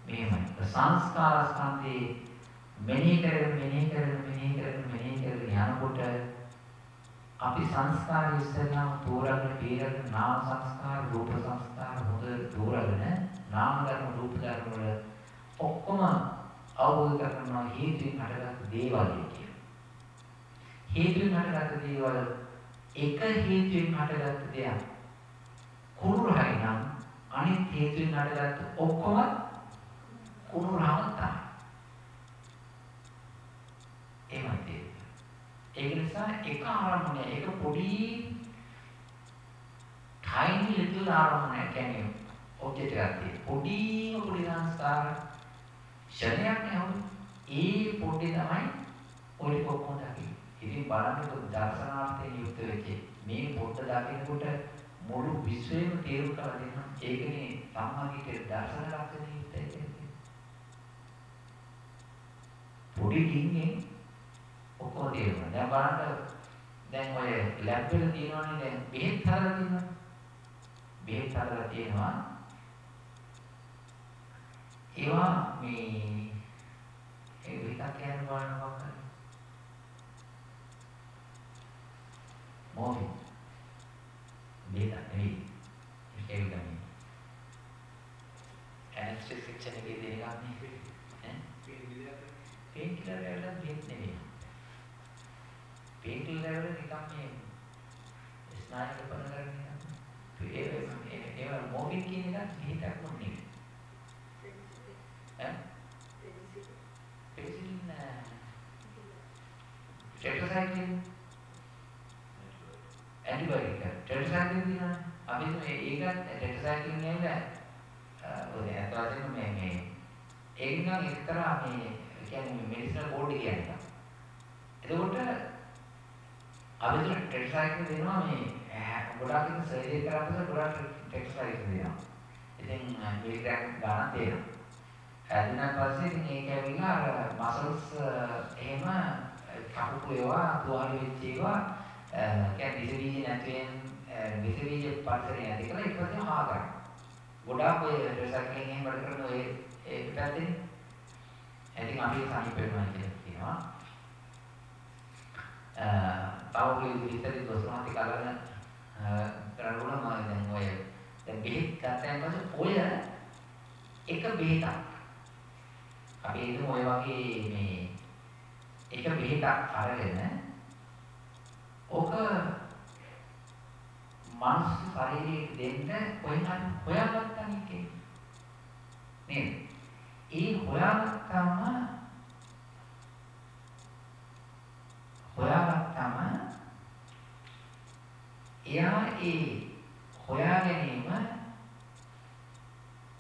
මෙහෙමයි. සංස්කාර ස්කන්ධේ මෙනෙහි කරගෙන මෙනෙහි කරගෙන මෙනෙහි කරගෙන මෙනෙහි කරගෙන යනකොට අපි සංස්කාර ඉස්සෙල්ලාම තෝරගෙන පීරගෙන නාම සංස්කාර රූප සංස්කාර හොඳ තෝරගෙන නාම ධර්ම රූප ධර්ම වල ඔක්කොම අවබෝධ කරගන්නවා හේතුන් හටගත් දේවල් කියලා. හේතුන් හටගත් දේවල් එක හේතුන් හටගත් දෙයක් කුණු රහිනම් අනිත් හේතුන් හටගත් ඔක්කොම කුණු රහම තමයි. එහෙමයි තියෙන්නේ. ඒක නිසා එක ආරම්භණය එක පොඩි tiny little ආරම්භණය කියන්නේ ඔබ්ජෙක්ට් එකක් තියෙන. පොඩිම පොඩි සංස්කාර ෂණයක් නෙවෙයි. ඒ පොඩි තමයි ඔය කොක්කොම දකින්නේ. ඉතින් බලන්න දර්ශනාර්ථයෙන් යුක්ත වෙච්ච මේ පොඩ්ඩ දකිනකොට මුළු විශ්වයම තේරුම් කරලා දෙනවා. ඒකනේ සම්මාදිට දර්ශන ලක්ෂණය යුක්තයි කියන්නේ. පොඩි ඩිංගෙන් ඔක්කොම තේරුණා. දැන් බලන්න දැන් ඔය ලැබ් වල තියෙනවනේ දැන් බෙහෙත් හදලා තියෙනවා. බෙහෙත් හදලා තියෙනවා. ඒවා මේ ඒ විතක් කියන බලන්න මොකක්ද? මොකද? බෙහෙත් නෙවෙයි. ඒක විතරයි. ඇනස්ටෙක් සෙක්ෂන් එකේ දෙන එකක් නේ. ඈ? පේන් කිලර් වල බෙහෙත් නෙවෙයි. පේන් කිලර් වල නිකන් මේ ස්නායු කපන කරන්නේ. ඒ ඒ ඒ මොබින් කියන එක බෙහෙතක් නෙවෙයි. ඈ? පෙනිසිලින් ටෙට්‍රසයික්ලින් ඇන්ටිබයොටික් ටෙට්‍රසයික්ලින් දිනන අපි මේ ඒක ටෙට්‍රසයික්ලින් කියන්නේ ඔය අතවදින මේ මේ ඒක නම් එක්තරා මේ කියන්නේ මෙඩිසිනල් කෝඩ් එක කියන්නේ. එතකොට අපි ටෙට්‍රසයික්ලින් දෙනවා මේ ගොඩාක් ඉන්න සර්ජරි කරාම ගොඩාක් ටෙට්‍රසයික්ලින් දෙනවා. ඉතින් මිලිග්‍රෑම් ගණන් දෙනවා. හැදුනට පස්සේ ඉතින් ඒක ඇවිල්ලා අර මසල්ස් එහෙම කපපු ඒවා තුවාල වෙච්ච ඒවා කියන්නේ විසබීජ නැතිවෙන් විසබීජ පරිසරය නැති කරලා ඊට පස්සේ හා ගන්න. ගොඩාක් ඔය රිසයික්ලින් එහෙම වැඩ කරන ඔය ඒ පැත්තේ ඉතින් අපි සනීප වෙනවා කියලා කියනවා. තව ඔය විතර දොස්තරන්ති කලන කරගුණ මම දැන් ඔය දැන් බෙහෙත් ගත්තන් පස්සේ ඔය එක බෙහෙතක් අපි හිතමු ඔය වගේ මේ එක බෙහෙතක් අරගෙන ඕක මානසික ශරීරයට දෙන්න කොහෙන් හොයාගත්තා නිකේ නේද? ඒ හොයාගත්තම හොයාගත්තම එයා ඒ හොයා ගැනීම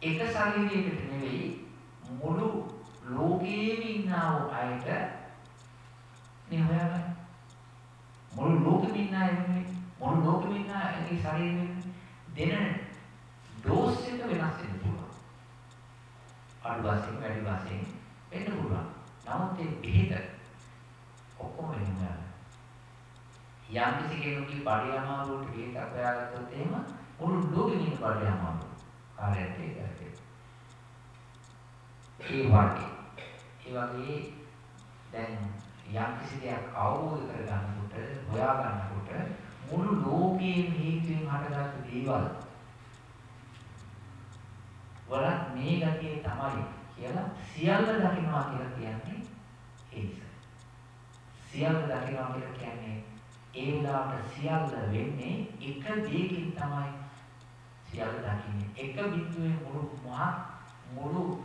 එක ශරීරයකට නෙවෙයි මුළු ලෝකයේම ඉන්නා වූ අයට මේ හොයාගන්න. මුළු ලෝකෙම ඉන්න අය නෙවෙයි මුළු ලෝකෙම ඉන්න අයගේ ශරීරයෙන් දෙන ඩෝස් එක වෙනස් වෙන්න පුළුවන්. අඩු වශයෙන් වැඩි වශයෙන් වෙන්න පුළුවන්. නමුත් ඒ බෙහෙත ඔක්කොම වෙනවා. යම් කිසි කෙනෙකුගේ බඩේ අමාරුවට බෙහෙතක් හොයාගත්තොත් එහෙම මුළු ලෝකෙම ඉන්න බඩේ අමාරුව. කාර්යයට ඒකයි. ඒ වගේ ඒ වගේ දැන් යම් කිසි දෙයක් අවබෝධ කරගන්නකොට හොයා ගන්නකොට මුළු ලෝකයේම හේතුයෙන් හටගත්තු දේවල් වලත් මේ ගතිය තමයි කියලා සියල්ල දකින්නවා කියලා කියන්නේ ඒ නිසා. සියල්ල දකින්නවා කියලා කියන්නේ ඒ වෙලාවට සියල්ල වෙන්නේ එක දෙයකින් තමයි සියල්ල දකින්නේ. එක බිඳුවේ මුළු මහා මුළු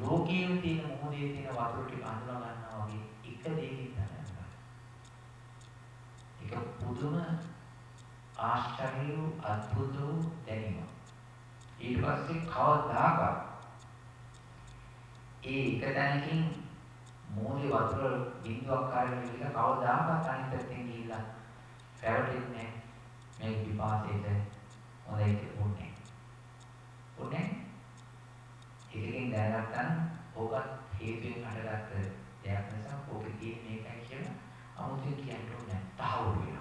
ලෝකයේ තියෙන මොහොතේ තියෙන වතුර ටික අඳුනා ගන්නවා වගේ එක දෙයකින් තමයි. ඒක පුදුම ආශ්චර්ය වූ අద్భుත වූ දැනීමක්. ඊට පස්සේ කවදාකවත් ඒ එක තැනකින් මොහොතේ වතුර බිඳුවක් කාරණේ විදිහ කවදාකවත් අනිත් පැත්තෙන් ගිහිල්ලා රැවටෙන්නේ මේ විපාසයට හොඳයි කියන්නේ. උනේ ඒකෙන් දැනගත්තා ඕක හේතුවෙන් හටගත්ත දෙයක් නිසා ඕකේ තියෙන මේකයි කියලා 아무튼 කියන්න ඕනේ නැහැ. තහවුරු වෙනවා.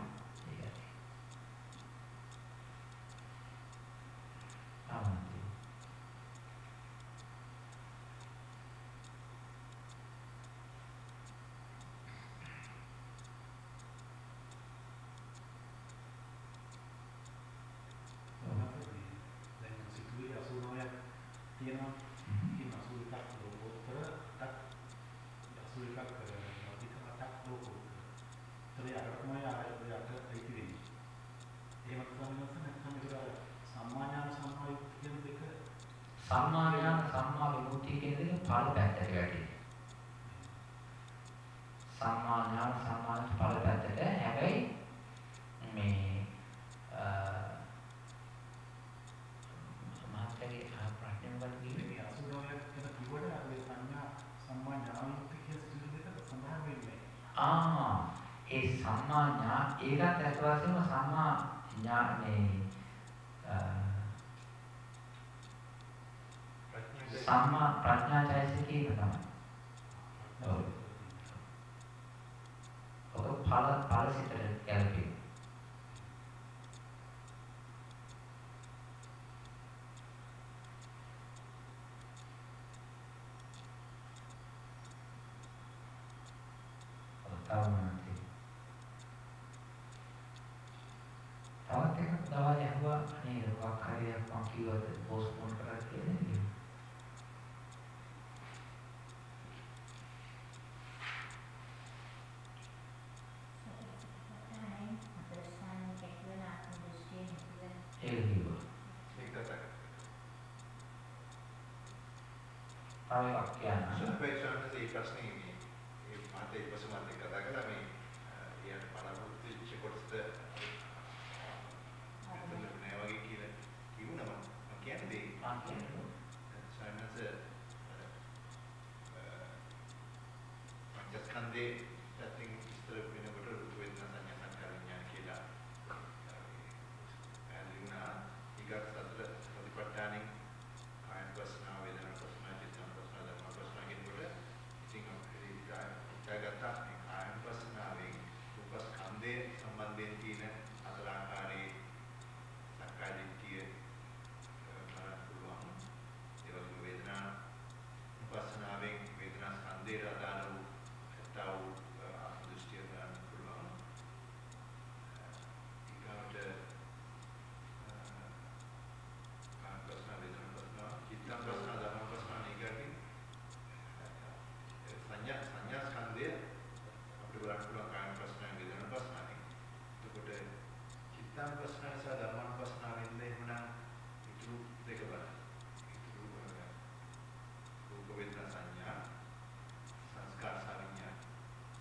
සම්මා ඥාන සම්මා විමුක්තිය කියන දෙක ඵල පැත්තට වැටෙනවා. සම්මා ඥාන සම්මා ඵල පැත්තට හැබැයි මේ මහත්කේ ප්‍රශ්න වල කිව්වේ මේ අසුරෝලයක් කියලා කිව්වට අර ඒ සංඥා සම්මා ඥානමුක්ති කියන සිදු දෙක සඳහන් වෙන්නේ ආ ඒ සම්මා ඥා ඒකත් ඇත්ත වශයෙන්ම සම්මා ඥානේ සම්මා ප්‍රඥා චෛතසිකේ තමයි. ඔව්. ඔක ඵල ඵල සිතට ගැලපෙන්නේ. තවමත් තවත් එකක් දවල් ඇහුවා නේද මොකක් හරි එකක් මම කිව්වද පෝස්ට්පෝන් කරලා කියලා නේද ඒක කිව්වා ඒක තමයි. තව එකක් කියන්න සුපේක්ෂණ මේ ප්‍රශ්නේ මේ මේ මාතේ පසුමත් කතා කළා මේ ඊට පරමුත් ඉච්ච කොටසද නෑ වගේ කියලා කිව්වනම මම කියන්නේ කියන්නේ. සයන්ස් පංචස්කන්ධේ පැත්තෙන් විස්තර වෙනකොට රූප වේදනා සංඥා සංකාර විඥාන කියලා ඇලිනා ඊගත් සතර ප්‍රතිපත්තානේ කායන ප්‍රශ්න වේදනා ප්‍රශ්න චිත්ත ප්‍රශ්න ධර්ම ප්‍රශ්න කියනකොට ඉතින් අපේ ඉතාලගත මේ කායන ප්‍රශ්නාවෙන් රූප ස්කන්ධයේ සම්බන්ධයෙන් තියෙන හතර ආකාරයේ සක්කාය දිට්ඨිය කරන්න පුළුවන් ඒ වගේම වේදනා උපස්සනාවෙන් වේදනා ස්කන්ධයට අදාළ වූ ඇත්තා වූ දෘෂ්ටිය ගන්න පුළුවන් ඊගාට කාම ප්‍රශ්න වේදනා ප්‍රශ්න චිත්ත ප්‍රශ්න ධර්ම ප්‍රශ්න ඊගාටින් සංඥා සංඥා ස්කන්ධය අපිට බලන්න පුළුවන් කාම ප්‍රශ්න වේදනා ප්‍රශ්නනේ එතකොට චිත්තං ප්‍රශ්න සහ ධර්මං ප්‍රශ්න වෙන්නේ එහෙනම් ඉතුරු දෙක බලන්න ඉතුරු රූප වේදනා සංඥා සංස්කාර සහ විඥාන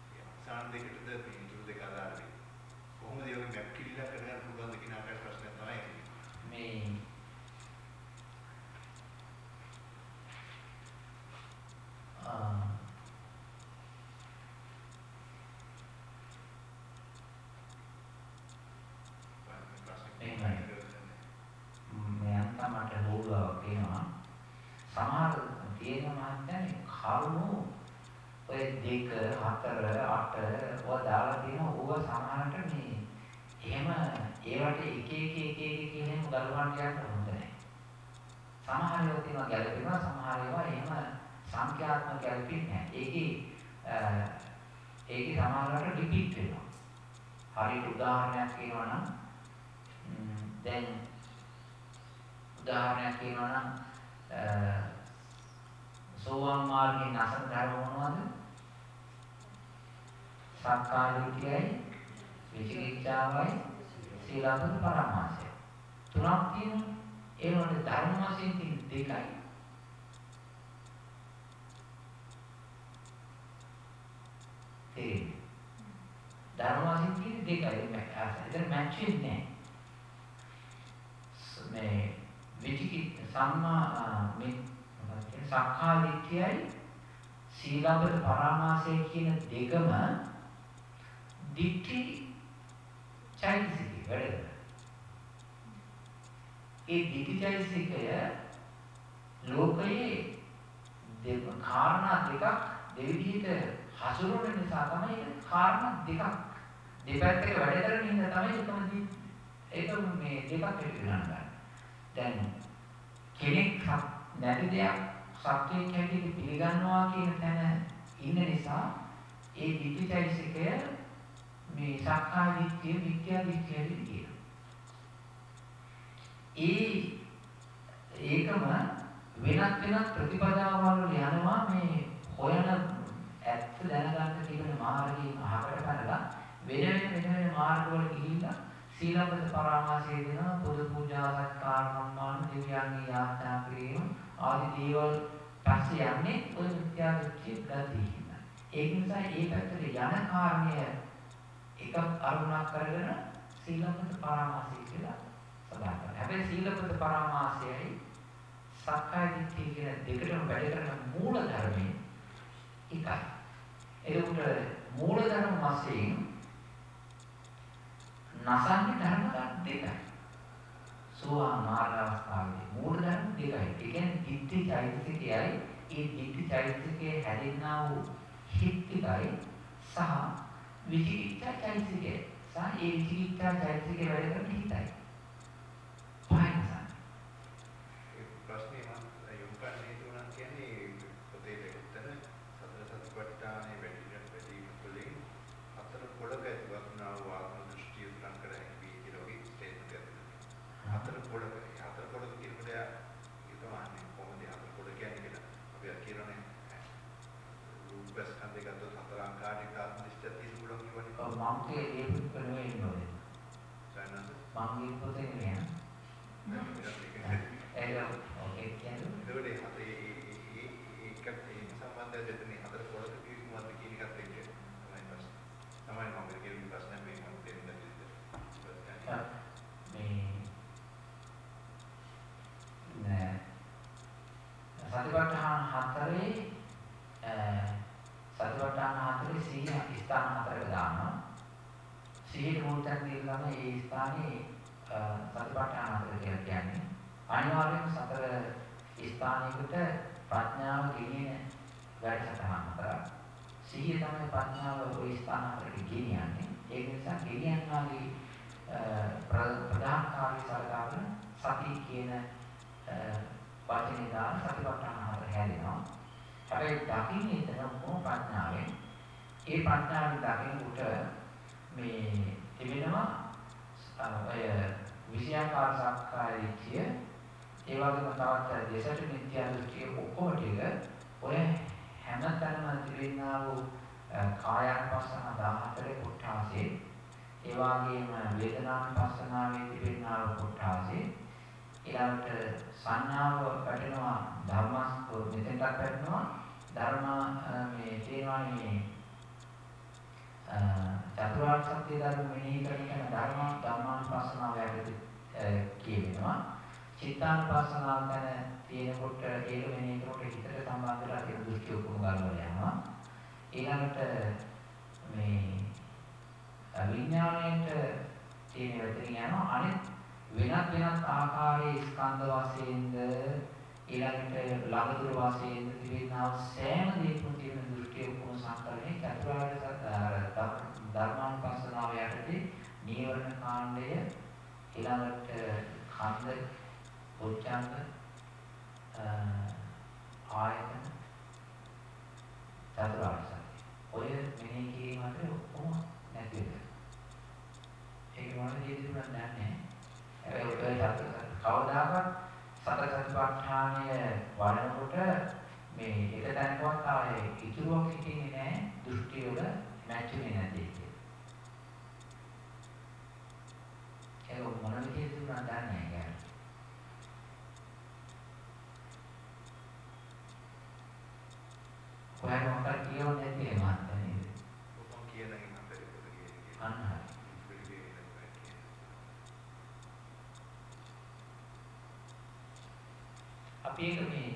මේ අවසාන දෙකටද මේ ඉතුරු දෙක අදාළ වෙන්නේ කොහොමද යෝග මැප් කිලිලා කරගන්න පුළුවන්ද කියන ආකාර ප්‍රශ්නයක් තමයි තියෙන්නේ මේ ආ මෙයන්ට මට හොරුවක් එනවා සමහර තියෙන මහත්යනේ කරුණු ඔය දෙක හතර අට ඔය දාලා තියෙන ඕව සමහරට මේ එහෙම ඒවට එක එක එක එක කියන ගලවන්න යන්න හොඳ නැහැ. සමහර ඒවා තියෙනවා ගැළපෙනවා සමහර ඒවා එහෙම සංඛ්‍යාත්මක ගැළපෙන්නේ නැහැ. ඒකේ ඒකේ සමහරවට රිපීට් වෙනවා. හරියට උදාහරණයක් කියනවා නම් දැන් උදාහරණයක් කියනවා නම් සෝවාන් මාර්ගයේ නැසන ධර්ම මොනවද? සක්කාය දිට්ඨියයි විචිකිච්ඡාවයි සීලබ්බත පරමාසය. තුනක් තියෙනවා. ඒ වගේ ධර්ම වශයෙන් තියෙන දෙකයි. තේරෙන්නේ. ධර්ම වශයෙන් තියෙන දෙකයි. එතන මැච් වෙන්නේ නැහැ. මේ විචිකි සම්මා මේ මොකක්ද කියන්නේ සක්කාය දිට්ඨියයි සීලබ්බත පරමාසය කියන දෙකම දිට්ඨි චෛතසිකය වැඩ කරනවා. ඒ දිට්ඨි චෛතසිකය ලෝකයේ දෙක කාරණා දෙකක් දෙවිදිහට හසුරුවන නිසා තමයි ඒක කාරණා දෙකක් දෙපැත්තක වැඩ කරන හින්දා තමයි එකම ඒක මේ දෙකක් වෙනවන්නේ. දැන් කෙනෙක් නැති දෙයක් සත්‍යයක් හැටියට පිළිගන්නවා කියන තැන ඉන්න නිසා ඒ දිට්ඨිචෛසිකය මේ සක්කාය දිට්ඨිය මිත්‍යා දිට්ඨිය කියන. ඒ ඒකම වෙනත් වෙනත් ප්‍රතිපදාවල් වල යනවා මේ හොයන ඇත්ත දැනගන්න තිබෙන මාර්ගයේ අහකට පැනලා වෙන වෙන වෙන වෙන මාර්ගවල ගිහිල්ලා සීලබ්බත පරාමාසයේ දෙන පොදු පූජා සත්කාර සම්මාන දිව්‍යයන්ගේ යාඥා කිරීම ආදී දේවල් පස්සේ යන්නේ ඔය මිත්‍යා දෘෂ්ටි ගතියින්. ඒක නිසා ඒ පැත්තට යන කාරණය එකක් අරුණක් කරගෙන සීලබ්බත පරාමාසය කියලා සඳහන් කරනවා. හැබැයි සීලබ්බත පරාමාසයයි සක්කාය දිට්ඨිය කියන දෙකටම වැඩ කරන මූල ධර්මයේ එකයි. ඒකට මූල ධර්ම වශයෙන් නසන්නේ ධර්ම දෙකයි. සෝවාන් මාර්ග අවස්ථාවේදී මූල ධර්ම දෙකයි. ඒ කියන්නේ දිට්ඨි චෛතසිකයයි ඒ දිට්ඨි චෛතසිකයේ හැදෙන්නා වූ හිත් ටිකයි සහ විචිකිච්ඡා චෛතසිකය සහ ඒ විචිකිච්ඡා චෛතසිකයේ වැඩ කරන හිතයි. පහයි ඒ ප්‍රශ්නේ මම යොමු කරන්නේ තුනක් කියන්නේ පොතේ දෙකතර සතර සතිපට්ඨානේ වැඩි වැඩි තුලින් හතර පොළක වුණා වූ ආත්ම දෘෂ්ටි උත්තරම් කර හැකි කියලා වගේ ස්ටේට්මන්ට් එකක් හතර පොළක හතර පොළක කියනකොට ඒක මාන්නේ කොහොමද හතර පොළ කියන්නේ කියලා අපි අර කියනනේ රූප ස්කන්ධය ගත්තොත් හතර ආකාරයක ආත්ම දෘෂ්ටිය තියෙන පුළුවන් කියවනේ ඔව් මම කියේ ඒ පුත් නෙවෙයි නෝනේ. සයනන්ද මම මේ පොතේ නෙවෙයි. ඒක ඔකේ කියන්නේ එතකොට හතේ ඒ ඒකට ඒ සම්බන්ධය දෙතනේ හතර පොළක කිව්වමත් කියන එකත් එක්ක තමයි ප්‍රශ්නේ. තමයි මම කියන ප්‍රශ්නේ මේ මම තේරුම් ගත්තේ. මේ නෑ සතිපට්ඨාන හතරේ සතිපට්ඨාන හතරේ සීහ ස්ථාන හතරක දානවා. සීහේ මුල්තන් දීලා තමයි ඒ ස්ථානේ සතිපට්ඨාන හතර කියලා කියන්නේ. අනිවාර්යයෙන්ම සතර ස්ථානයකට ප්‍රඥාව ගෙනියන වැඩසටහන හතරක්. සිහිය තමයි ප්‍රඥාව ওই ස්ථාන හතරට ගෙනියන්නේ. ඒක නිසා ගෙනියන්නාගේ ප්‍රධාන කාර්ය සලකාගෙන සති කියන වචනේ දාන සතිපට්ඨාන හතර හැදෙනවා. හැබැයි දකින්නේ එතන මොන ප්‍රඥාවෙන් ඒ ප්‍රඥාවෙන් දකිනකොට මේ තිබෙනවා ඔය විෂයාකාර සක්කාය දිට්ඨිය ඒ වගේම තවත් දෙසට මිත්‍යා දෘෂ්ටිය ඔක්කොම ටික ඔය හැමතැනම තිබෙනා වූ කායानुපස්සන 14 කොටාසේ ඒ වගේම වේදනානුපස්සනාවේ තිබෙනා වූ කොටාසේ ඊළඟට සංඥාව වැටෙනවා ධර්මස් මෙතෙන්ටත් වැටෙනවා ධර්ම මේ තේරවානේ චතුරාර්ය සත්‍ය ධර්ම මෙනෙහි කරන ධර්ම ධර්මානුපස්සනාව යටතේ කියවෙනවා චිත්තානුපස්සනාව ගැන තියෙනකොට ඒක මෙනෙහි කරනකොට හිතට සම්බන්ධ වෙලා තියෙන දෘෂ්ටි ඔක්කොම ගන්නවා යනවා. ඊළඟට මේ විඥාණයට තියෙන වෙතරින් යනවා. අනිත් වෙනත් වෙනත් ආකාරයේ ස්කන්ධ වශයෙන්ද ඊළඟට ළඟදුර වශයෙන්ද තිබෙනා සෑම දෙයක්ම තියෙන දෘෂ්ටි ඔක්කොම සංකලනයේ චතුරාර්ය සත්‍ය ධර්මානුපස්සනාව යටතේ නීවරණ කාණ්ඩය ඊළඟට කන්ද උච්චාංග ආයතන චතුරාර්ය සත්‍ය ඔය මෙනෙහි කිරීම අතර ඔක්කොම නැති වෙනවා ඒක මොනවද කියලාද දන්නේ නැහැ හැබැයි ඔය කවදාකවත් සතර සතිපට්ඨානය වඩනකොට මේ එක තැනකවත් ආයේ ඉතුරුවක් හිටින්නේ නැහැ දෘෂ්ටි වල මැච් වෙන්නේ නැති එක. ඒක මොන විදිහද දුන්නා දන්නේ නැහැ. කොහේ මොකක්ද කියවන්නේ නැති මහත්තයා නේද? කොහොම කියන එක නම් බැරි පොත කියන්නේ. අන්න හරි. අපි ඒක මේ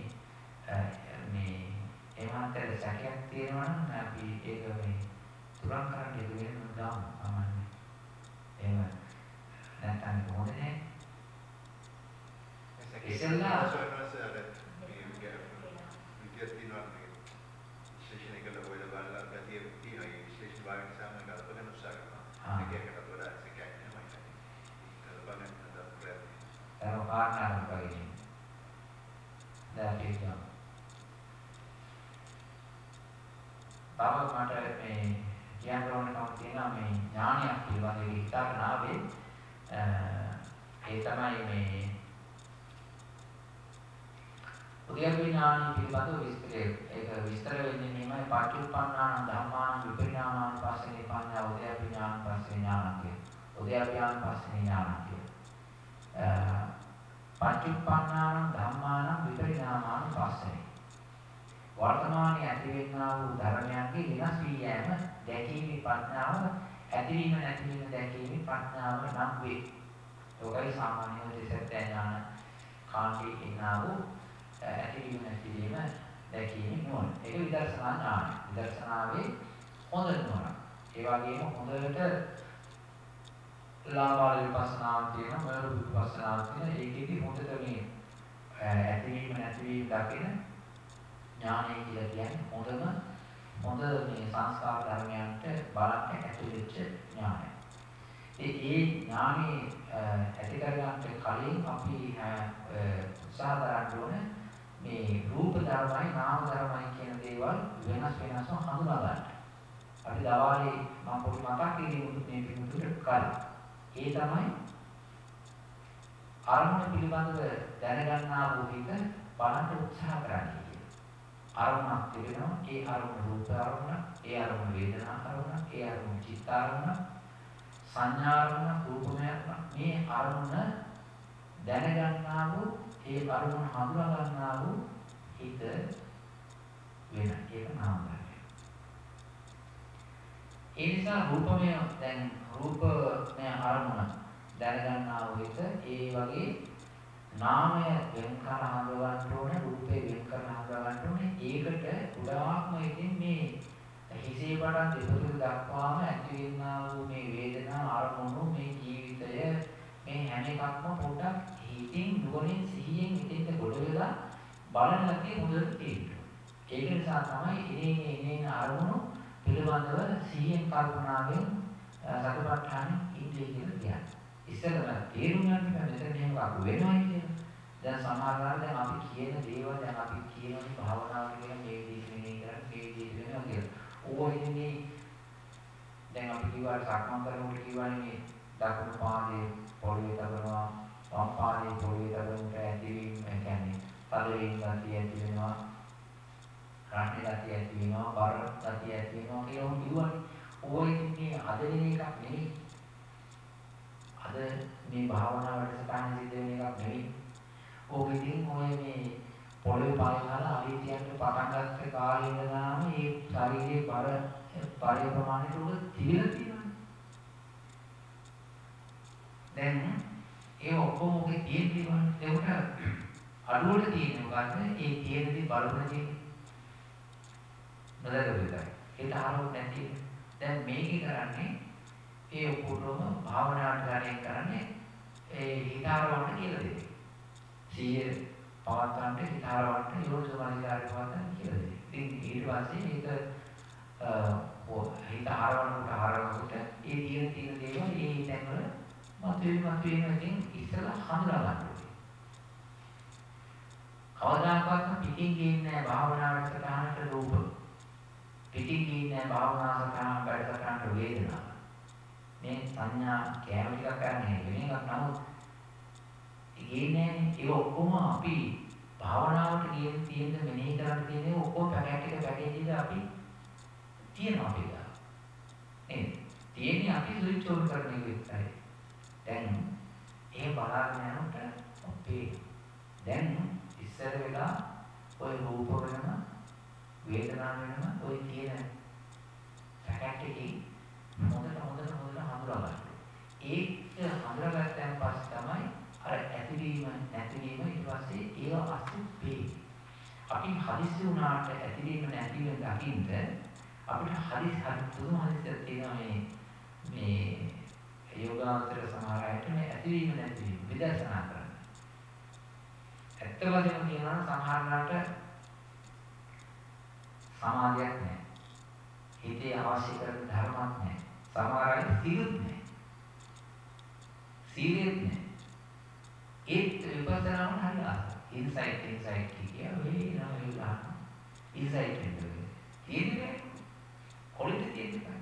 මේ එමාන්තර සැකයක් තියෙනවා නම් අපි ඒක මේ තුරන් කරන්න ඒක වෙනම දාමු අමන්නේ. එහෙම නැත්නම් කොහොමද නේ? ඉතින්ලා විද්‍යාව තියෙනවා විශ්ලේෂණය කළ ඔය බලලා ගැතිය තියෙනවා ඒ විශ්ලේෂණ භාගය නිසා මම කල්පනා උත්සාහ කරනවා. ඒකකට වඩා සැකයක් නෙමෙයි. කල්පනා කරන ප්‍රයත්න. ඒක පාරණාවක් වගේ. දැන් කියනවා. තව මට මේ කියන්න ඕන කම තියෙනවා මේ ඥානයක් පිළිබඳව හිතාගෙන ආවේ ඒ තමයි මේ උද්‍යප්ප ඥාන පිළිබඳව විස්තරය. ඒක විස්තර වෙන්නේ මෙහෙමයි පාටිඋප්පන්නාන ධම්මාන විපරිණාමාන පස්සේ පඤ්ඤා උද්‍යප්ප ඥාන පස්සේ ඥානං උද්‍යප්පයන් පස්සේ ඥාන කියලා. පටිච්චුප්පන්නාන ධම්මාන විපරිණාමාන පස්සේ. වර්තමානයේ ඇතිවෙනා වූ ධර්මයන්ගේ වෙනස් වී යෑම දැකීමේ ප්‍රඥාව ඇතිවීම නැතිවීම දැකීමේ ප්‍රඥාව නම් වේ. ඒකයි සාමාන්‍යව දෙසත්‍ය ඥාන කාණ්ඩේ එනා වූ ඇතිවීම නැතිවීම දැකීමේ නුවණ. ඒක විදර්ශනා ඥාන. විදර්ශනාවේ හොඳ නුවණ. ඒ වගේම හොඳට ලාභාල විපස්සනාවක් තියෙනවා, මරණ විපස්සනාවක් තියෙනවා. ඒකෙදි හොඳට මේ ඇතිවීම නැතිවීම දකින ඥානය කියලා කියන්නේ හොඳම හොඳ මේ සංස්කාර ධර්මයන්ට බලන්න ඇතුළු වෙච්ච ඥානය. ඒ ඒ ඥානෙ ඇති කරගන්න කලින් අපි උත්සාහ කරන්න ඕනේ මේ රූප ධර්මයි නාම ධර්මයි කියන දේවල් වෙනස් වෙනස්ව හඳුනා ගන්න. අපි දවාලේ මම පොඩි මතක් කිරීම මේ පිටුට කලින්. ඒ තමයි අරමුණ පිළිබඳව දැනගන්නා වූ හිත බලන්න උත්සාහ කරන්නේ. අරමුණක් තිබෙනවා ඒ අරමුණ රූප අරමුණ ඒ අරමුණ වේදනා අරමුණ ඒ අරමුණ චිත්ත අරමුණ සංඥා අරමුණ රූපමය මේ අරමුණ දැනගන්නා වූ ඒ අරමුණ හඳුනා ගන්නා වූ හිත වෙන ඒක නාම ධර්මය. ඒ නිසා රූපමය දැන් රූපමය අරමුණ දැනගන්නා වූ හිත ඒ වගේ නාමය වෙන් කර හඳුනගන්න ඕනේ රූපේ වෙන් කර හඳුනගන්න ඕනේ. ඒකට උදාහරණ ඉතින් මේ හිසේ පටන් දෙපතුල් දක්වාම ඇති වෙනා වූ මේ වේදනා අරමුණු මේ ජීවිතය මේ හැම එකක්ම පොඩ්ඩක් හිතින් නුවණින් සිහියෙන් ඉතින්ද ගොඩ වෙලා බලන ලකේ හොඳට තියෙනවා ඒක නිසා තමයි ඉනේ ඉනේ අරමුණු පිළිබඳව සිහියෙන් කල්පනාවෙන් සතිපට්ඨානෙ ඉන්නේ කියලා කියන්නේ ඉස්සෙල්ලා තේරුම් ගන්න බෑ මෙතන මෙහෙම අකු වෙනවා කියලා. දැන් සමහර වෙලාවට දැන් අපි කියන දේවල් දැන් අපි කියනනේ භාවනාව කියන මේ විදිහට මෙහෙම කරන්නේ මේ විදිහට වෙනවා කියලා. ඕක ඉන්නේ දැන් අපි කිව්වා සක්මන් කරනකොට කිව්වනේ මේ දකුණු පාදයේ පොළවේ තබනවා වම් පාදයේ පොළවේ තබනකොට ඇතිවීම කියන්නේ පදවීම ගතිය ඇති වෙනවා. රාණි ගතිය ඇති වෙනවා, බර ගතිය ඇති වෙනවා කියලා උන් කිව්වනේ. ඕක ඉන්නේ අද වෙන එකක් නෙවෙයි. අද මේ භාවනා වැඩසටහන සිද්ධ වෙන එකක් නෙවෙයි. ඕක ඉතින් ඔය මේ පොළවේ පායලා අවිද්‍යාවට පටන් ගත්ත කාලේ ඉඳලාම මේ ශරීරයේ බර බරේ ප්‍රමාණයට උඩ තිබිලා තියෙනවා. දැන් ඒ ඔක්කොම ඔගේ තියෙනවා. ඒකට අඩුවට තියෙන මොකද්ද? ඒ තියෙන දේ බලන දේ. බදල විතරයි. ඒක ආරෝප නැති. දැන් මේකේ කරන්නේ ඒ ඔක්කොම භාවනාවට ගණන් කරන්නේ ඒ හිතාරවන්න කියලා දෙන්නේ. සිය පවත්තන්ට හිතාරවන්න යෝනිසමනිකාරය පවත්තන්න කියලා දෙන්නේ. ඉතින් ඊට පස්සේ ඒක හිතාරවන්නට හරවනකොට ඒ තියෙන තියෙන දේවල් ඒ තැන්වල මතුවේ මතුවේ ඉතින් ඉස්සලා හඳුනා ගන්න ඕනේ. කවදාකවත් පිටින් ගියේ නැහැ භාවනාවට සටහනට රූප. පිටින් ගියේ නැහැ භාවනා සටහන වැඩසටහනට වේදනා. මේ සංඥා කෑම ටිකක් ගන්න වෙන එකක් නමුත් ඉන්නේ ඒක ඔක්කොම අපි භාවනාවට කියන තියෙන මෙනෙහි කරන්න තියෙන ඔක්කොම පැකට් එක පැකේජ් එක අපි තියෙනවා අපි ගා. ඒ තියෙන්නේ අපි ස්විච් ඔන් කරන එක විතරයි. දැන් ඒ බලාගෙන යනකොට අපේ දැන් ඉස්සර වෙලා ওই රූප වෙනම වේදනා වෙනම ওই තියෙන පැකට් එකේ හොඳට හොඳට හොඳට හඳුනා ගන්න. ඒක හඳුනාගත්තන් පස්සේ තමයි අර ඇතිවීම නැතිවීම ඊට පස්සේ ඒව අසුපේ. අපි හදිසි වුණාට ඇතිවීම නැතිවීම දකින්න අපිට හදිසි හරි පුදුම හදිසියක් තියෙනවා මේ මේ යෝගාන්තර සමහර අයට මේ ඇතිවීම නැතිවීම විදර්ශනා කරන්න. ඇත්ත වශයෙන්ම කියනවා සමහරකට සමාධියක් නැහැ. හිතේ අවශ්‍ය කරන ධර්මයක් නැහැ. සමහර අය සීලුත් නැහැ. සීලෙත් නැහැ. ඒත් විපස්සනාම හරි ආස. ඉන්සයිට් ඉන්සයිට් කිය වේ නම විලා. ඉන්සයිට් කියන්නේ. තියෙන්නේ කොලිට තියෙන්නේ.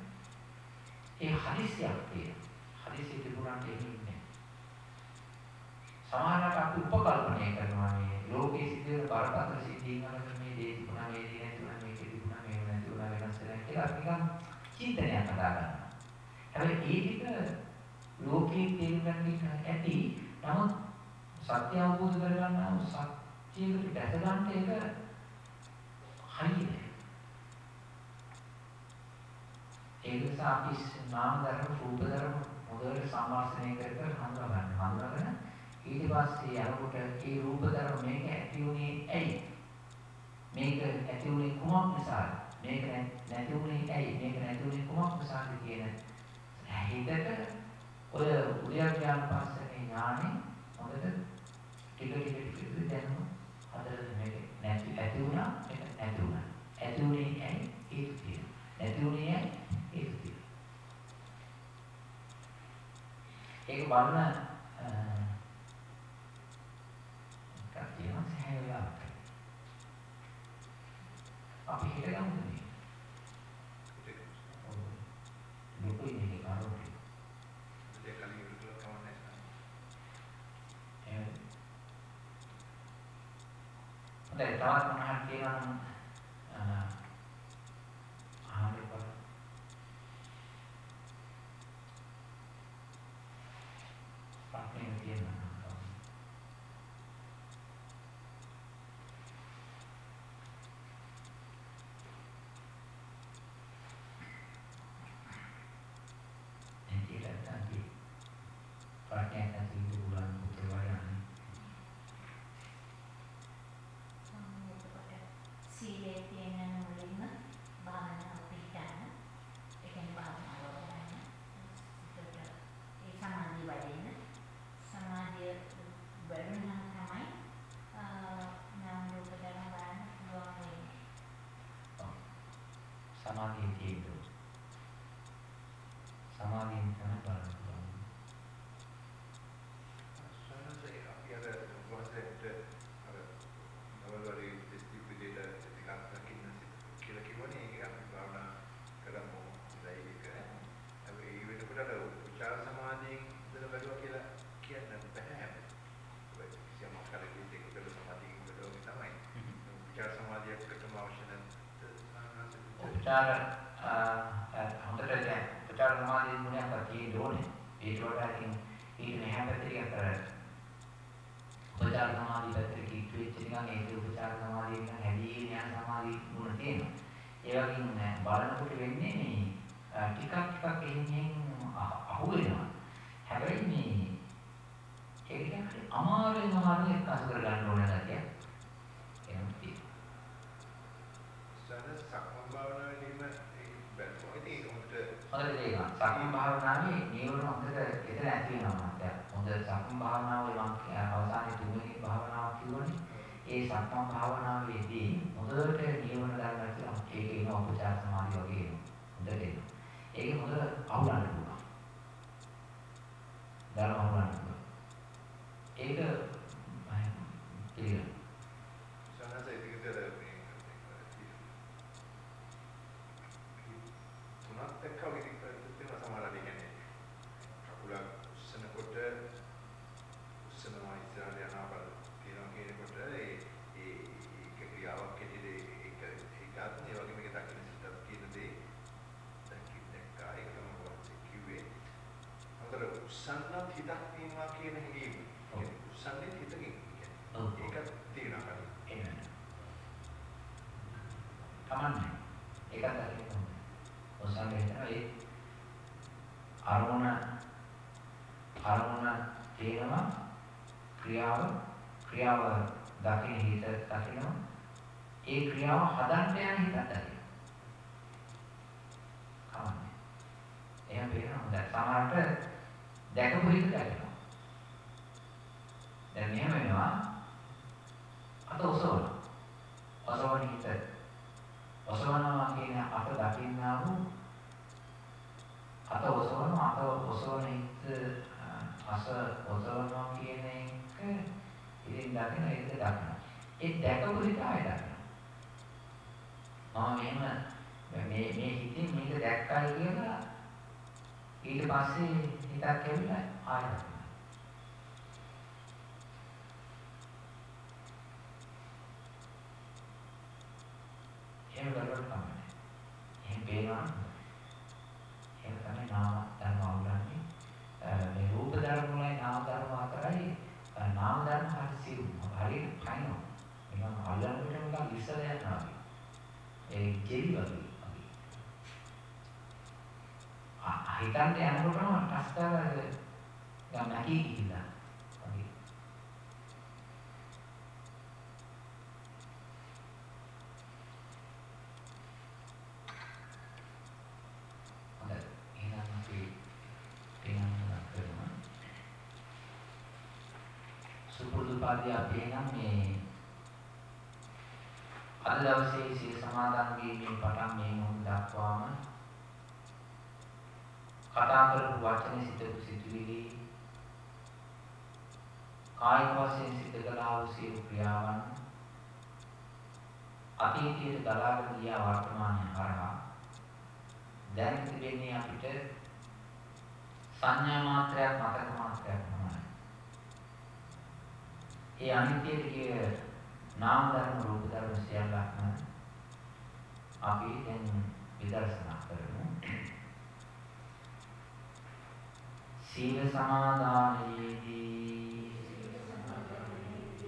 ඒ හදිසියක් තියෙනවා. හදිසිය තිබුණාට එන්නේ සමහරවිට අපි උපකල්පනය කරනවා මේ ලෝකයේ සිදුවෙන බරපතල සිද්ධීන් වලට මේ දේ තිබුණා මේ දේ නැතුණා මේක තිබුණා මේක නැතුණා වෙනස් වෙනවා කියලා අපි නිකන් චින්තනයක් හදා ගන්නවා. හැබැයි ඒ ටික ලෝකයේ තේරුම් ඇති. නමුත් සත්‍ය අවබෝධ කරගන්න සත්‍යයකට දැක ගන්න එක හරියන්නේ. ඒ නිසා අපි නාම ධර්ම රූප ධර්ම හොඳට සම්මාසනය කර කර හඳුනා ගන්න. හඳුනාගෙන ඊට පස්සේ යනකොට ඒ රූප ධර්ම මේක ඇති උනේ ඇයි? මේක ඇති උනේ කුමක් නිසාද? මේක නැති උනේ ඇයි? මේක නැති උනේ කුමක් නිසාද කියන හිතට ඔය උද්‍යාඥාන පස්සනේ ඥානෙ හොඳට ටික ටික ටික දැනුම හදලා මේක නැති ඇති වුණා මේක නැති වුණා. ඇති උනේ ඇයි? ඒක තියෙනවා. නැති උනේ ඇයි? ඒක තියෙනවා. ඒක බලන එකක් තියෙනවා සෑහෙන වෙලාවක්. අපි හිත ගමුද මේ? ලොකුයි මේක කාරෝටි. ඒක කලින් විතර කවන්නේ නැහැ. එහෙනම් හොඳයි තවත් මොනවද කියනවා නම් අහන්න බලන්න. ප්‍රශ්නේ තියෙනවා. එන්ටිලා තමයි ප්‍රශ්නයක් නැති බුලන් පුතේ වයන්නේ. සීලේ තියෙන මුලින්ම භාවනාව පිටාන ඒ කියන්නේ භාවනාව කරන්න ඒකට ඒ සමාධිය වැඩෙන සමාධිය වැඩුණාම තමයි නාම රූප ධර්ම බලන්න පුළුවන් වෙන්නේ සමාධිය තියෙන්න සමාධියෙන් තමයි බලන්න පුළුවන්. සනසේ අපි අර වාසයට අර නවවරේ දිස්ත්‍රික් විදියට ටිකක් දකින්න කියලා කිව්වනේ ඒක අපි භාවනා කරමු ඉතින් ඒක අපි ඒ වෙනකොට අර උචාර සමාධියෙන් ඉඳලා බැලුවා කියලා කියන්න බෑ. ඔය කිසියම් ආකාරයකින් ඒක කළ සමාධියෙන් බැලුවා තමයි. උචාර සමාධියකටම අවශ්‍ය නැත්නම් උපචාර අ හොඳට දැන් උපචාර සමාධිය මොනවාද තියෙන්න ඕනේ. ඒක වලට ඉතින් ඊට මෙහා පැත්තේ අතර උපචාර සමාධිය පැත්තේ කීට් වෙච්ච නිකන් ඒක උපචාර සමාධිය කියන හැදී යන සමාධිය මුණ තියෙනවා. ඒ වගේම බලනකොට වෙන්නේ මේ ටිකක් ටිකක් එහෙන් අහු වෙනවා. හැබැයි මේ ඒක කියන්නේ අමාරුවෙන් අමාරුවෙන් එක්කාසු කර ගන්න ඕන ගැතිය. එහෙනම් තියෙනවා. සන සක්මන් භාවනාවේදීම ඒක බැලුවා. ඉතින් ඒක හොඳට හොඳට තේරෙනවා. සක්මන් භාවනාවේ නියමන හොඳට එතන ඇති වෙනවා මාත්‍ය. හොඳ සක්මන් භාවනාවේ මම අවසානයේ තුන්වෙනි භාවනාව කිව්වනේ. ඒ සක්මන් භාවනාවේදී හොඳට නියමන ගන්න කියලා ඒක එන උපචාර සමාධිය වගේ එනවා. හොඳට එනවා. ඒක හොඳට අහුලන්න පුළුවන්. ධර්ම අහුලන්න පුළුවන්. ඒක පිළිගන්න. සනස ඉදිරියට මේ තුනක් එක්ක වගේ තියෙන සමහරවල් කියන්නේ කකුල උස්සනකොට උස්සනවා ඉස්සරහට යනවා බල තියෙනවා කියනකොට ඒ ඒ ඒක ක්‍රියාවක් ඇටියෙ ඒක ඒකත් ඒ වගේ මේක දකින්න සිද්ධාත් කියන දේ දැකි දැක්කා ඒක තමයි කොහොමද කිව්වේ අතර උස්සන්නත් හිතක් තියෙනවා කියන හැඟීම ඔව්. උස්සන්නේ හිතකින් ඔව්. කියන්නේ ඒක තියෙනවා කලින් එන්න. කමන්නේ. ඒකත් හරියට තමයි. ඔසන්න හිතනවා ඒ අරමුණ අරමුණ තේනවා ක්‍රියාව ක්‍රියාව දකින හිත දකිනවා ඒ ක්‍රියාව හදන්න යන හිතත් දකිනවා. කමන්නේ. එහෙම වෙනවා. දැන් සමහරට දැකපු හිත දකිනවා. දැන් මෙහෙම වෙනවා අත ඔසවන. ඔසවන හිත. ඔසවනවා කියන අත දකින්නා වූ අත ඔසවන අත ඔසවන හිත අස ඔසවනවා කියන එක ඉතින් දකින ඒක දකින. ඒ දැකපු හිත ආය දකින. මම මෙහෙම මේ මේ හිතින් මේක දැක්කයි කියලා ඊට පස්සේ හිතක් ඇවිල්ලා ආය දකින. එහෙම බලවට කමන්නේ. එහෙම පේනවා. එහෙම තමයි නාම ධර්ම අවුලන්නේ. ඉස්සර යනවා වගේ. ඒ ජෙලි වගේ වගේ. ආ හිතන්න යනකොටම ටස් කරලා ගම නැකී ගිහිල්ලා වගේ. හොඳයි. එහෙනම් අපි ටිකක් කරමු. සුපුරුදු පාඩිය අපි නම් මේ අද දවසේ සිය සමාදන් වීමෙන් පටන් මේ මොහොත දක්වාම කතා කරපු වචනේ සිතපු සිතුවිලි කායික වශයෙන් සිත කළා වූ සියලු ක්‍රියාවන් අතීතයේ ගලාගෙන ගිය වර්තමානයේ හරහා දැන් තිබෙන්නේ අපිට සංඥා මාත්‍රයක් මතක මාත්‍රයක් පමණයි. ඒ අනිත්‍යයේ කිය නාම ධර්ම රූප ධර්ම සියල්ලක්ම අපි දැන් විදර්ශනා කරමු. සීල සමාදානයේදී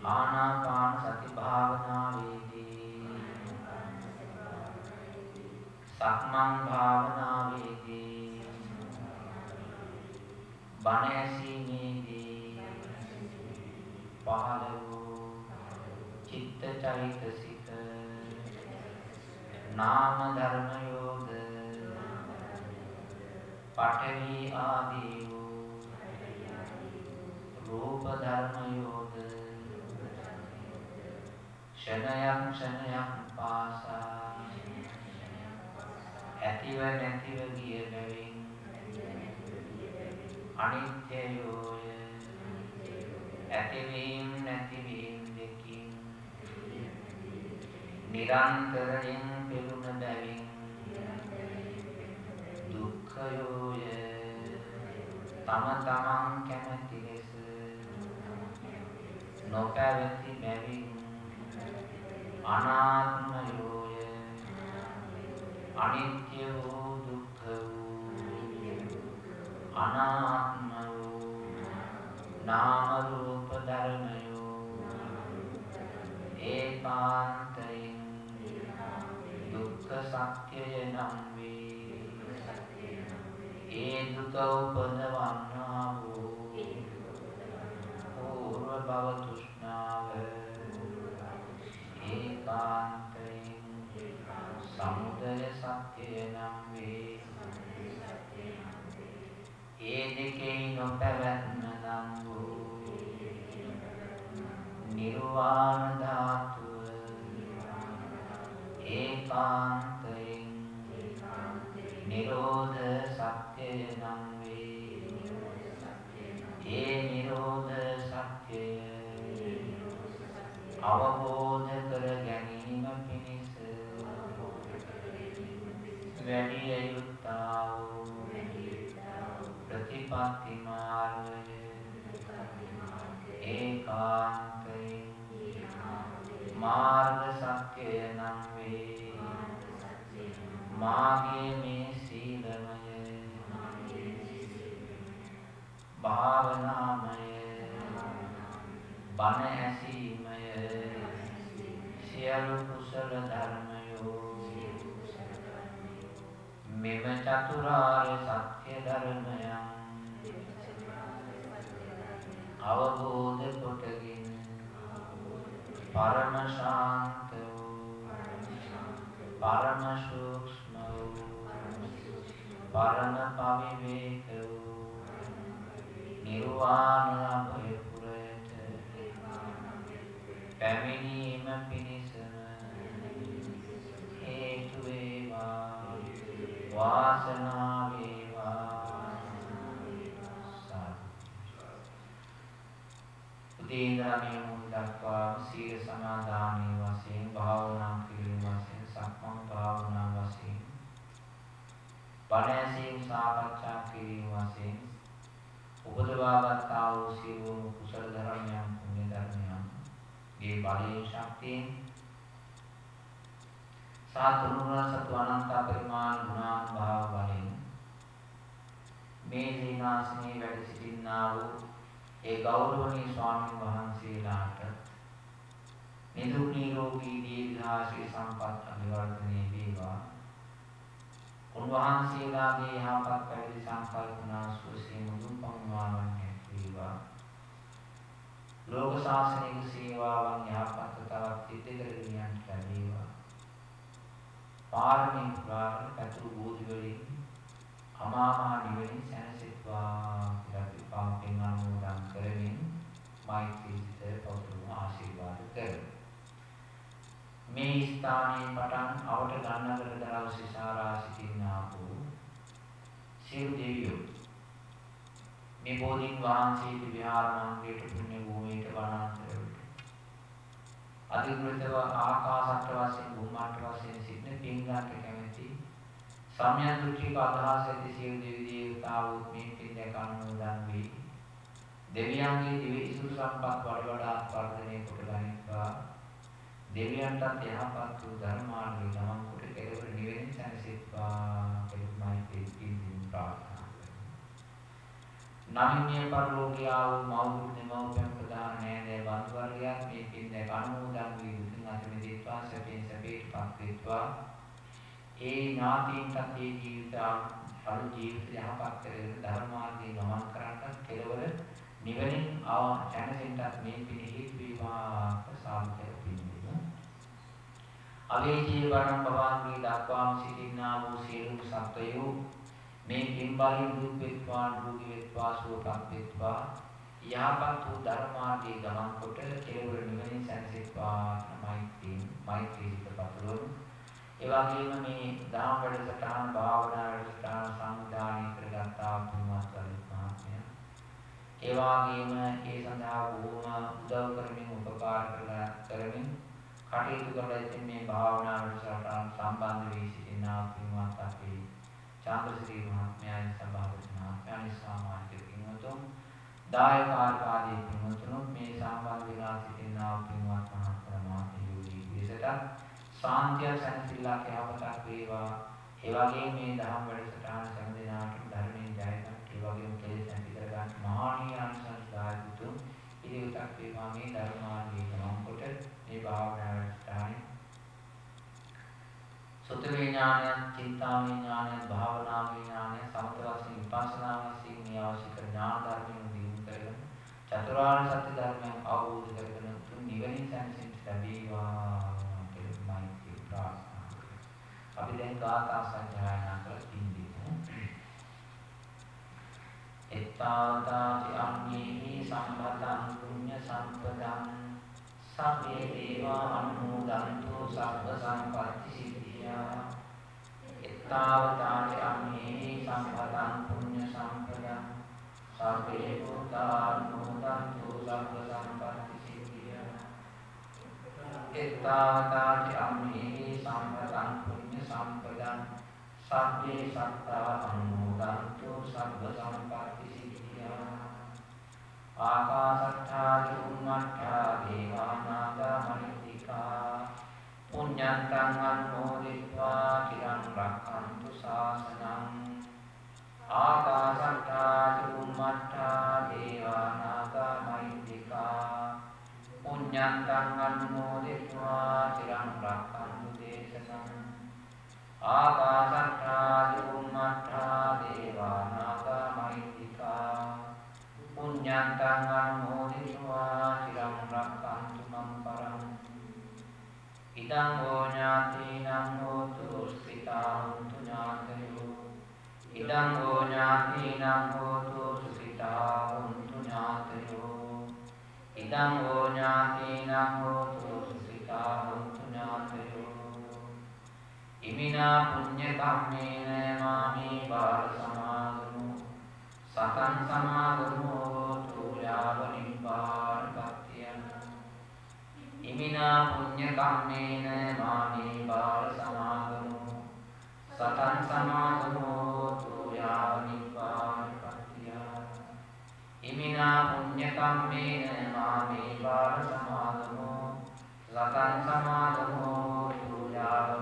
ආනාපාන සති භාවනාවේදී සක්මන් භාවනාවේදී බණ ඇසීමේදී පහළ වූ චිත්ත චෛතසික නාම ධර්මයෝද පඨවි ආදී වූ රූප ධර්මයෝද ක්ෂණයන් ක්ෂණයන් පාසා ඇතිව නැතිව ගිය බැවින් අනිත්‍යයෝය ඇතිවීම නැතිවීම දෙකින් නිරන්තරයෙන් පෙළුණ බැවින් දුක්ඛයෝය තම තමන් කැමැති ලෙස නොපැවති බැවින් අනාත්මයෝය. අනිත්‍ය වූ දුක්ඛ වූ අනාත්ම වූ නාම රූප ධර්මයෝ. ඒකාන්තයෙන් දුක්ඛ සත්‍යය නම් වේ. ඒ දුක උපදවන්නා වූ පූර්ව භව තෘෂ්ණාව ඒකාන්තයෙන් සමුදය සත්‍යය නම් වේ ඒ දෙකේ නොපැවැත්ම නම් වූ නිර්වාණ ධාතුව ඒකාන්තයෙන් නිරෝධ සත්‍යය නම් වේ ඒ නිරෝධ සත්‍යය අවබෝධ කර ගැනීම පිණිස වැඩි යුත්තා වූ ප්‍රතිපත්ති මාර්ගය ඒකාන්තයෙන් මාර්ග සත්‍යය නම් වේ මාගේ මේ සීලමය භාවනාමය බණ ඇසීමය සියලු කුසල ධර්මයෝ. මෙම චතුරාර්ය සත්‍ය ධර්මයන් අවබෝධ කොටගෙන පරම ශාන්ත වූ පරම සූක්ෂම වූ පරම පවිවේක වූ නිර්වාණ අභය පුරයට පැමිණීම පිණිසම හේතු වේවා වාසනාව වේවා සාදු උදේ ඉඳලා මේ මොහොත දක්වා සීල සමාදානයේ වශයෙන් භාවනා කිරීම වශයෙන් සක්මන් භාවනා වශයෙන් බණ ඇසීම සාකච්ඡා කිරීම වශයෙන් උපදවාගත් ආ වූ සියලුම කුසල ධර්මයන් පුණ්‍ය ධර්මයන් ගේ බලයෙන් ශක්තියෙන් සාතුරුණ සතු අනන්ත පරිමාණ ගුණාභාව බලයෙන් මේ දීනාසනේ වැඩ සිටින්නා වූ ඒ ගෞරවනීය ස්වාමීන් වහන්සේලාට නිදුක් නිරෝගී දීර්ඝාසී සම්පත් අභිවර්ධනයේ වේවා. උන්වහන්සේලාගේ යහපත් පැවිදි සංකල්පනා සුවසේ මුදුන් පමුණවන්නේ වේවා. ලෝක ශාසනික සේවාවන් යහපත් තවත් සිද්ධ කරගෙන යන්න ලැබේවා. පාරමී පුරාණ පැතුරු බෝධි වලින් අමාමහා නිවනින් සැනසෙත්වා කියලා අපි පාපෙන් අනුමෝදන් කරමින් මෛත්‍රී සිත පවතුන ආශිර්වාද කරමු. මේ ස්ථානයේ පටන් අවට ගන්නකට දරව සිසාරා සිටින්නා වූ සියලු දෙවියෝ මේ බෝධීන් වහන්සේගේ විහාර මන්දිරයට පුණ්‍ය භූමියට වනාන්තරයට අධිකෘතව ආකාශත් වශයෙන් භූමාට වශයෙන් සිටින පින්ගන්ට කැමැති සම්‍යක් දෘෂ්ටික අදහස් ඇති සියලු දෙවි දේවතාවෝ මේ පින් දැක අනුමෝදන් වී දෙවියන්ගේ දිවි ඉසුරු සම්පත් වඩ වඩාත් වර්ධනය කොට ගනිත්වා. දෙවියන්ටත් යහපත් වූ ධර්මාර්ගය ගමන් කොට කෙලවර නිවෙන සැනසෙත්වා කෙලෙමයි පින් ප්‍රාර්ථනා කරමි. නමින්ය පරලෝකියා වූ මෞර්ය දෙමව්පියන් ප්‍රදාන නෑදෑ බන්දු වර්ගයන් මේ පින් දැක අනුමෝදන් වී දුකින් අත මිදෙත්වා සැපෙන් සැපේට පත් වෙත්වා ඒ ඥාතීන්ටත් ඒ ජීවිත අලු ජීවිත යහපත් කරගෙන ධර්මාර්ගයේ ගමන් කරන්නත් කෙලවර නිවනින් ආ දැනසෙන්නත් මේ පින හේතු වේවා ප්‍රසාදිත පින්දෙමු. අවේජී වරණ භවන්ගේ දක්වාම සිටින්නා වූ සියලුම සත්වයෝ මේ පින් බලෙන් දුක් වෙත්වා දුක් වෙත්වා සුවපත් වෙත්වා යහපත් වූ ධර්මාර්ගයේ ගමන් කොට කෙලවර නිවනින් සැනසෙත්වා මෛත්‍රී මෛත්‍රී සිත පතුරවමු. ඒ වගේම මේ දාන වැඩසටහන භාවනා වැඩසටහන සංවිධානය කරගත්තා පුණ්‍යවත් මහත්මයා. ඒ වගේම ඒ සඳහා බොහොම උදව් කරමින් උපකාර කරලා කරමින් කටයුතු කරලා ඉතින් මේ භාවනා වැඩසටහන සම්බන්ධ වී සිටිනා පුණ්‍යවත් අපේ චන්ද්‍රශ්‍රී මහත්මයා සභාපති මහත්මයා සාමාජික පින්වතුන් දායක ආකාරී පින්වතුන් මේ සම්බන්ධ වෙලා සිටිනා පුණ්‍යවත් මහත්මයා මාතෘයෝගී විශේෂට සාන්තිය සැනසෙල්ලක් යහපතක් වේවා. ඒ වගේම මේ දහම් වැඩසටහන හැම දිනකටම ධර්මයෙන් ජය ගන්න. ඒ වගේම කෙලෙස් නැති කර ගන්න. මහානීය අනුසංසාරිතු ඉදිරියටක් වේවා මේ ධර්මාර්ගයේ ගමන් කොට මේ භාවනා වැඩසටහනේ සුතමේ ඥානය, චින්තාමේ ඥානය, භාවනාමේ ඥානය, සමත වශයෙන් විපස්සනා වශයෙන් මේ අවශ්‍ය කර ඥාන ධර්මයෙන් දිනු කරගෙන චතුරාර්ය සත්‍ය ධර්මයන් අවබෝධ කරගෙන තුන් නිවනින් සැනසෙන්න ලැබේවා. අපි දැන් ගාථා සංඥායනා කරලා තින්දිමු. එත්තාදාති අඤ්ඤේහි සම්පතං පුඤ්ඤ සම්පදං සබ්බේ දේවා අනුමෝදන්තු සබ්බ සම්පatti සිද්ධියා. එත්තාවතාති අඤ්ඤේහි සම්පතං පුඤ්ඤ සම්පදං සබ්බේ භූතා අනුමෝදන්තු සබ්බ සම්පatti සිද්ධියා. එත්තාවතාති අඤ්ඤේහි සම්පතං සම්පදං සබ්බේ සත්තා අනුමෝදන්තු සබ්බ සම්පatti සිද්ධියා ආකාශට්ඨා චුම්මට්ඨා දේවානාගා මහිත්‍තිකා පුඤ්ඤන්තං අනුමෝදිत्वा චිරං රක්ඛන්තු ශාසනං ආකාසට්ටා චුම්මට්ටා දේවානාගා මහිද්దికා පුඤ්ඤන්තං අනුමෝදිत्वा චිරං රක්ඛන්තු දේශනං ආකාසට්ටා චුම්මට්ටා දේවානාගා මහිද්దికා පුඤ්ඤන්තං අනුමෝදිत्वा ඉදං හෝ ඥාතිනං හෝතු ස්ථිතා හුන්තු ඥාතයෝ ඉදං හෝ ඥාතිනං හෝතු ස්ථිතා හුන්තු ඥාතයෝ ඉදං හෝ ඥාතිනං හෝතු ස්ථිතා හුන්තු ඥාතයෝ ඉමිනා පුඤ්ඤ කම්මේන මාමේ බාල සමාගමු සතං සමාගමු තුයාව නිබ්බාන පත්‍යං ඉමිනා පුඤ්ඤ කම්මේන මාමේ බාල සමාගමු සතං සමාගමු තුයාව නිබ්බාන පත්‍යං ඉමිනා පුඤ්ඤ කම්මේන මාමේ බාල සමාගමු සතං සමාගමු තුයාව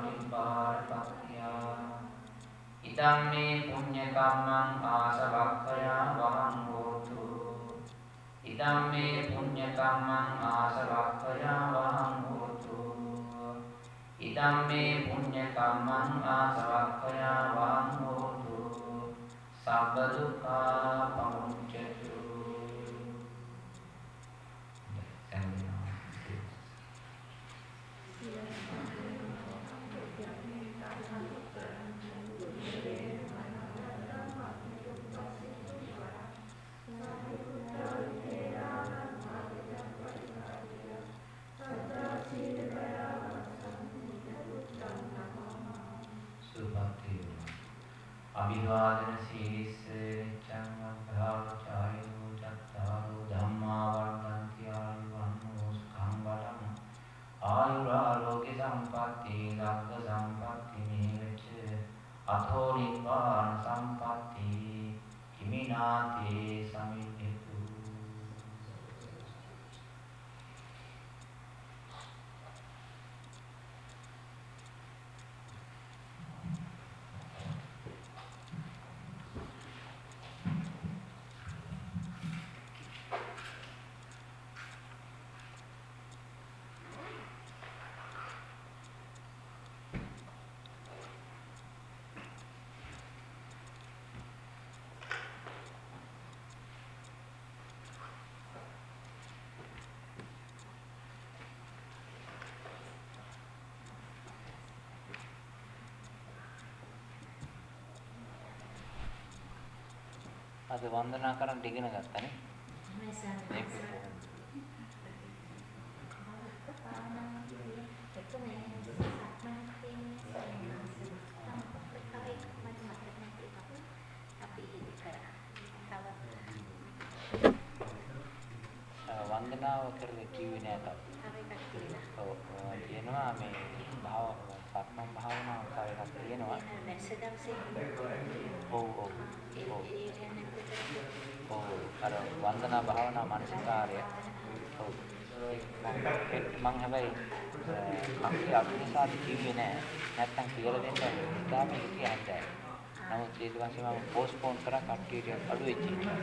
ඉදම් මේ පුඤ්ඤ කම්මං ආසවක්ඛයා වහං හෝතු ඉදම් මේ පුඤ්ඤ කම්මං ආසවක්ඛයා වහං හෝතු। ඉදම් මේ පුඤ්ඤ කම්මං ආසවක්ඛයා වං හෝතු। සබ්බ දුක්ඛා පමුච්ඡතු। සුභතිය අභිවාදන සීලිස්ස නිච්ඡං අභාවචායෝ චත්තාරෝ ධම්මා වර්ධන්ති ආයුවන්නෝ සුඛං බලං ආයුරාෝග්‍ය සම්පatti ලග්ග සම්පatti මේවච අතෝ නිබ්බාන සම්පatti හිමිනාතේ අද වන්දනා කරන්න ඉගෙන ගත්තානේ. වන්දනාව කරලා කිව්වේ නෑ තාම. ඔව් කියනවා මේ භාව සක්මන් භාවනාව එකක් තියෙනවා. ඔව් ඔව් ඔව්. ඔව් අර වන්දනා භාවනා මානසිකාරය. ඔව්. ඒක මම හැබැයි කම්පි අභිනසාද කිව්වේ නෑ. නැත්තම් කියලා දෙන්න ඉතාලම හිතිය හැටයි. නමුත් ඊට පස්සේ මම පෝස්ට්පෝන් කරා කට්ටියට අඩු වෙච්ච නිසා.